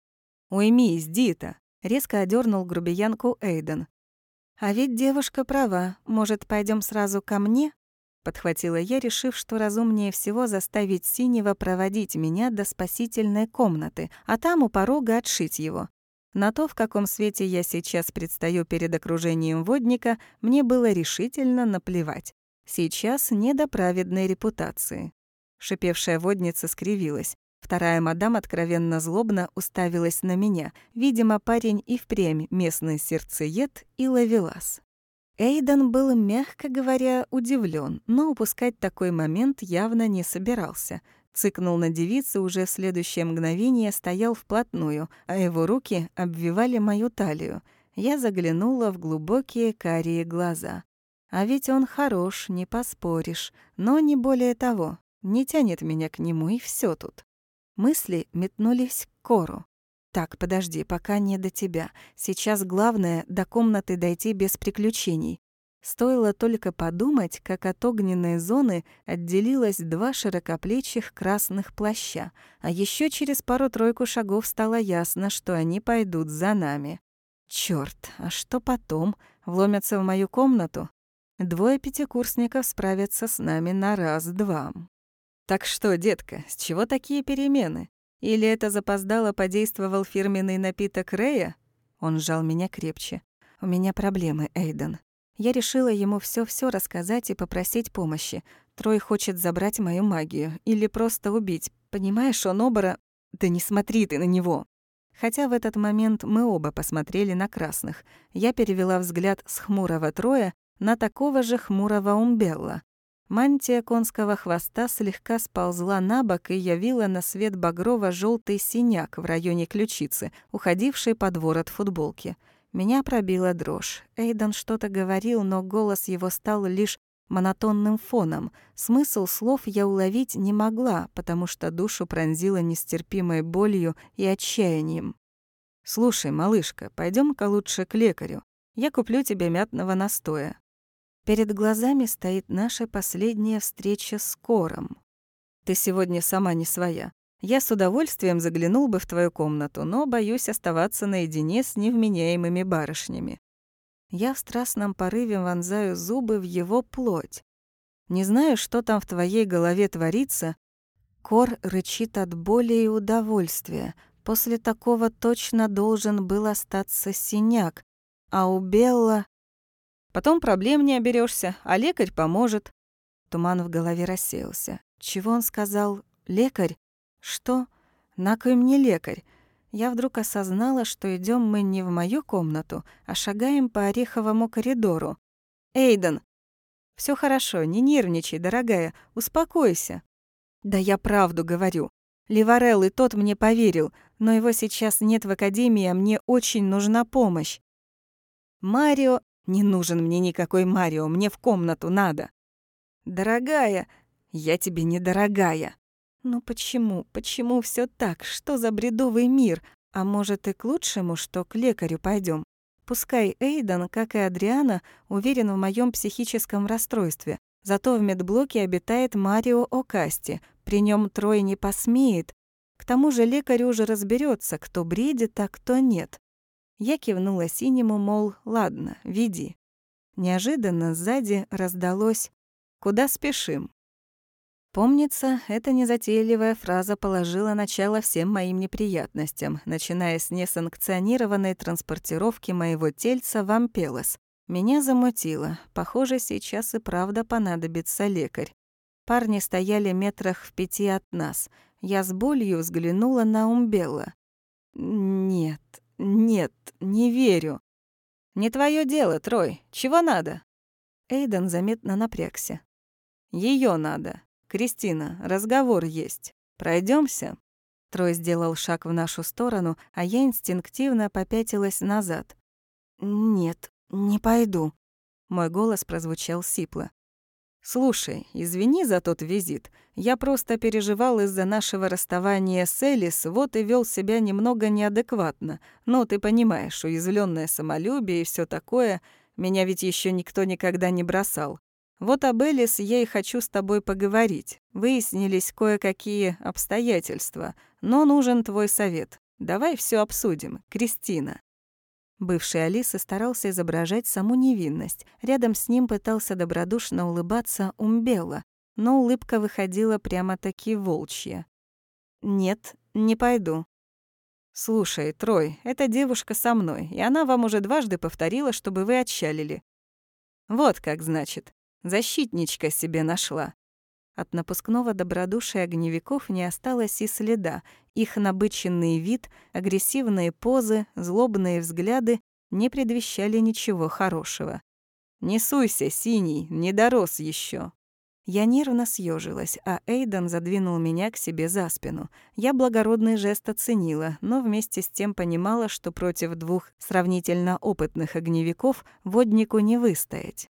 [SPEAKER 1] «Уймись, Дита», — резко одернул грубиянку Эйден. «А ведь девушка права. Может, пойдем сразу ко мне?» Подхватила я, решив, что разумнее всего заставить Синего проводить меня до спасительной комнаты, а там у порога отшить его. На то, в каком свете я сейчас предстаю перед окружением водника, мне было решительно наплевать. Сейчас не до праведной репутации. Шипевшая водница скривилась. Вторая мадам откровенно злобно уставилась на меня. Видимо, парень и впрямь местный сердцеед и ловелас. Эйден был, мягко говоря, удивлен, но упускать такой момент явно не собирался. Цыкнул на девицу, уже в следующее мгновение стоял вплотную, а его руки обвивали мою талию. Я заглянула в глубокие карие глаза. А ведь он хорош, не поспоришь, но не более того. Не тянет меня к нему, и все тут. Мысли метнулись к Кору. «Так, подожди, пока не до тебя. Сейчас главное — до комнаты дойти без приключений. Стоило только подумать, как от огненной зоны отделилось два широкоплечих красных плаща, а еще через пару-тройку шагов стало ясно, что они пойдут за нами. Черт, а что потом? Вломятся в мою комнату? Двое пятикурсников справятся с нами на раз-два. Так что, детка, с чего такие перемены? Или это запоздало подействовал фирменный напиток Рея? Он сжал меня крепче. У меня проблемы, Эйден. Я решила ему все-все рассказать и попросить помощи. Трой хочет забрать мою магию или просто убить. Понимаешь, он обора... Да не смотри ты на него. Хотя в этот момент мы оба посмотрели на красных. Я перевела взгляд с хмурого Троя на такого же хмурого Умбелла. Мантия конского хвоста слегка сползла на бок и явила на свет багрово желтый синяк в районе ключицы, уходивший под ворот футболки. Меня пробила дрожь. Эйден что-то говорил, но голос его стал лишь монотонным фоном. Смысл слов я уловить не могла, потому что душу пронзила нестерпимой болью и отчаянием. «Слушай, малышка, пойдем ка лучше к лекарю. Я куплю тебе мятного настоя. Перед глазами стоит наша последняя встреча с Кором. Ты сегодня сама не своя. Я с удовольствием заглянул бы в твою комнату, но боюсь оставаться наедине с невменяемыми барышнями. Я в страстном порыве вонзаю зубы в его плоть. Не знаю, что там в твоей голове творится. Кор рычит от боли и удовольствия. После такого точно должен был остаться синяк, а у Белла Потом проблем не оберешься, а лекарь поможет». Туман в голове рассеялся. Чего он сказал? «Лекарь? Что? На кой мне лекарь?» Я вдруг осознала, что идем мы не в мою комнату, а шагаем по ореховому коридору. «Эйден!» все хорошо, не нервничай, дорогая, успокойся». «Да я правду говорю. Ливарел и тот мне поверил, но его сейчас нет в академии, а мне очень нужна помощь». Марио не нужен мне никакой Марио, мне в комнату надо. Дорогая, я тебе не дорогая. Ну почему, почему все так? Что за бредовый мир? А может и к лучшему, что к лекарю пойдем? Пускай Эйден, как и Адриана, уверен в моем психическом расстройстве. Зато в медблоке обитает Марио Окасти. При нем Трой не посмеет. К тому же лекарь уже разберется, кто бредит, а кто нет. Я кивнула синему, мол, ладно, веди. Неожиданно сзади раздалось «Куда спешим?». Помнится, эта незатейливая фраза положила начало всем моим неприятностям, начиная с несанкционированной транспортировки моего тельца в Ампелос. Меня замутило. Похоже, сейчас и правда понадобится лекарь. Парни стояли метрах в пяти от нас. Я с болью взглянула на Умбелла. «Нет, нет, не верю». «Не твое дело, Трой. Чего надо?» Эйден заметно напрягся. Ее надо. Кристина, разговор есть. Пройдемся. Трой сделал шаг в нашу сторону, а я инстинктивно попятилась назад. «Нет, не пойду». Мой голос прозвучал сипло. «Слушай, извини за тот визит. Я просто переживал из-за нашего расставания с Элис, вот и вел себя немного неадекватно. Но ты понимаешь, уязвленное самолюбие и все такое. Меня ведь еще никто никогда не бросал. Вот об Элис я и хочу с тобой поговорить. Выяснились кое-какие обстоятельства, но нужен твой совет. Давай все обсудим, Кристина». Бывший Алиса старался изображать саму невинность. Рядом с ним пытался добродушно улыбаться Умбелла, но улыбка выходила прямо-таки волчья. «Нет, не пойду». «Слушай, Трой, эта девушка со мной, и она вам уже дважды повторила, чтобы вы отчалили». «Вот как значит. Защитничка себе нашла. От напускного добродушия огневиков не осталось и следа. Их набыченный вид, агрессивные позы, злобные взгляды не предвещали ничего хорошего. «Не суйся, синий, не дорос еще. Я нервно съежилась, а Эйден задвинул меня к себе за спину. Я благородный жест оценила, но вместе с тем понимала, что против двух сравнительно опытных огневиков воднику не выстоять.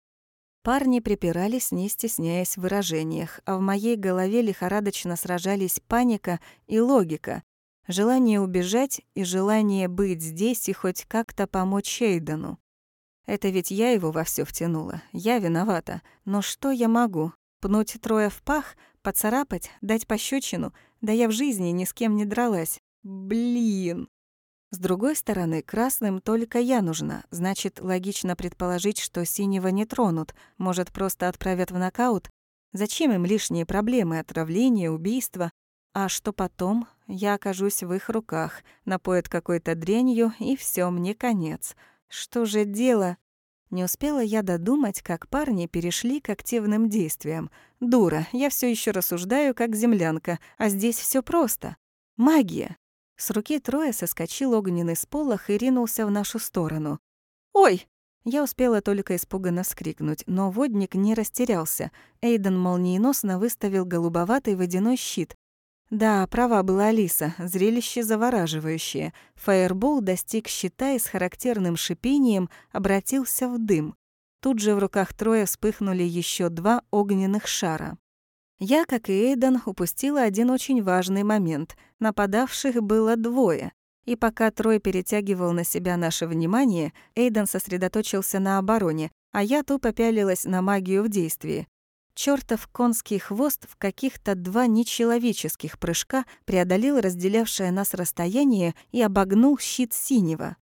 [SPEAKER 1] Парни припирались, не стесняясь в выражениях, а в моей голове лихорадочно сражались паника и логика, желание убежать и желание быть здесь и хоть как-то помочь Эйдену. Это ведь я его во все втянула, я виновата. Но что я могу? Пнуть трое в пах, поцарапать, дать пощечину? Да я в жизни ни с кем не дралась. Блин. С другой стороны, красным только я нужна, значит, логично предположить, что синего не тронут, может, просто отправят в нокаут. Зачем им лишние проблемы, отравление, убийство? А что потом? Я окажусь в их руках, напоят какой-то дрянью, и все мне конец. Что же дело? Не успела я додумать, как парни перешли к активным действиям. Дура, я все еще рассуждаю как землянка, а здесь все просто. Магия. С руки Троя соскочил огненный сполох и ринулся в нашу сторону. «Ой!» Я успела только испуганно вскрикнуть, но водник не растерялся. Эйден молниеносно выставил голубоватый водяной щит. Да, права была Алиса, зрелище завораживающее. Фаербол достиг щита и с характерным шипением обратился в дым. Тут же в руках Троя вспыхнули еще два огненных шара. Я, как и Эйден, упустила один очень важный момент. Нападавших было двое. И пока Трой перетягивал на себя наше внимание, Эйден сосредоточился на обороне, а я тупо пялилась на магию в действии. Чёртов конский хвост в каких-то два нечеловеческих прыжка преодолел разделявшее нас расстояние и обогнул щит синего.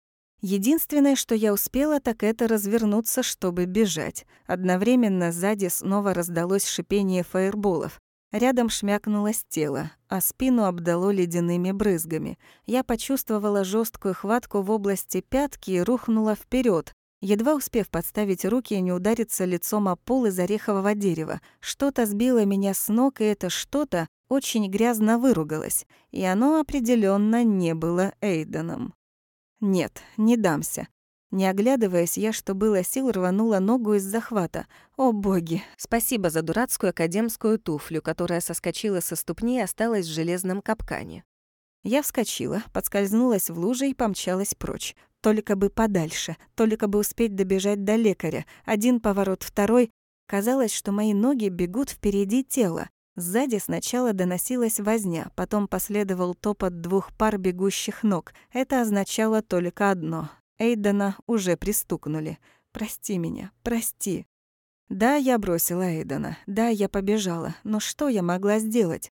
[SPEAKER 1] Единственное, что я успела, так это развернуться, чтобы бежать. Одновременно сзади снова раздалось шипение фаерболов. Рядом шмякнулось тело, а спину обдало ледяными брызгами. Я почувствовала жесткую хватку в области пятки и рухнула вперед, едва успев подставить руки и не удариться лицом о пол из орехового дерева. Что-то сбило меня с ног, и это что-то очень грязно выругалось, и оно определенно не было Эйденом. Нет, не дамся. Не оглядываясь, я, что было сил, рванула ногу из захвата. О, боги! Спасибо за дурацкую академскую туфлю, которая соскочила со ступни и осталась в железном капкане. Я вскочила, подскользнулась в луже и помчалась прочь. Только бы подальше, только бы успеть добежать до лекаря. Один поворот, второй. Казалось, что мои ноги бегут впереди тела. Сзади сначала доносилась возня, потом последовал топот двух пар бегущих ног. Это означало только одно. Эйдена уже пристукнули. «Прости меня, прости». Да, я бросила Эйдена, да, я побежала, но что я могла сделать?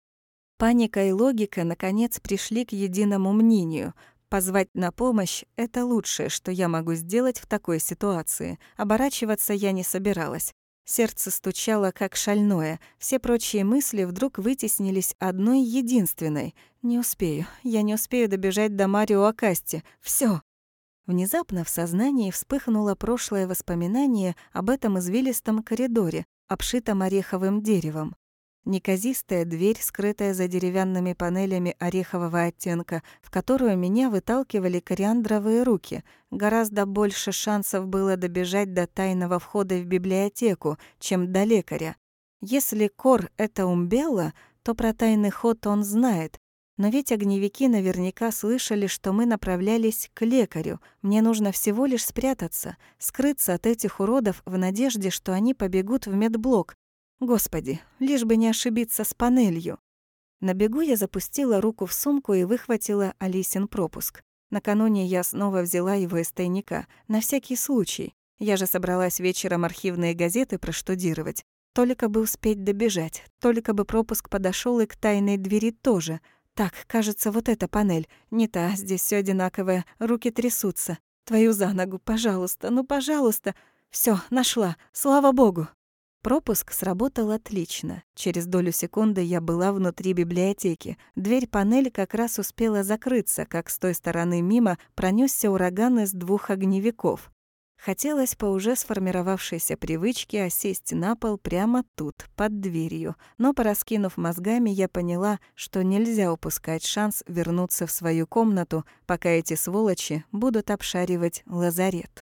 [SPEAKER 1] Паника и логика, наконец, пришли к единому мнению. Позвать на помощь — это лучшее, что я могу сделать в такой ситуации. Оборачиваться я не собиралась. Сердце стучало как шальное. Все прочие мысли вдруг вытеснились одной единственной. Не успею. Я не успею добежать до Марио Акасти. Всё. Внезапно в сознании вспыхнуло прошлое воспоминание об этом извилистом коридоре, обшитом ореховым деревом. Неказистая дверь, скрытая за деревянными панелями орехового оттенка, в которую меня выталкивали кориандровые руки. Гораздо больше шансов было добежать до тайного входа в библиотеку, чем до лекаря. Если Кор — это Умбелла, то про тайный ход он знает. Но ведь огневики наверняка слышали, что мы направлялись к лекарю. Мне нужно всего лишь спрятаться, скрыться от этих уродов в надежде, что они побегут в медблок, Господи, лишь бы не ошибиться с панелью. На бегу я запустила руку в сумку и выхватила Алисин пропуск. Накануне я снова взяла его из тайника, на всякий случай. Я же собралась вечером архивные газеты проштудировать. Только бы успеть добежать, только бы пропуск подошел и к тайной двери тоже. Так, кажется, вот эта панель. Не та, здесь все одинаковое, руки трясутся. Твою за ногу, пожалуйста, ну, пожалуйста. Все, нашла, слава богу. Пропуск сработал отлично. Через долю секунды я была внутри библиотеки. Дверь-панель как раз успела закрыться, как с той стороны мимо пронесся ураган из двух огневиков. Хотелось по уже сформировавшейся привычке осесть на пол прямо тут, под дверью, но, пораскинув мозгами, я поняла, что нельзя упускать шанс вернуться в свою комнату, пока эти сволочи будут обшаривать лазарет.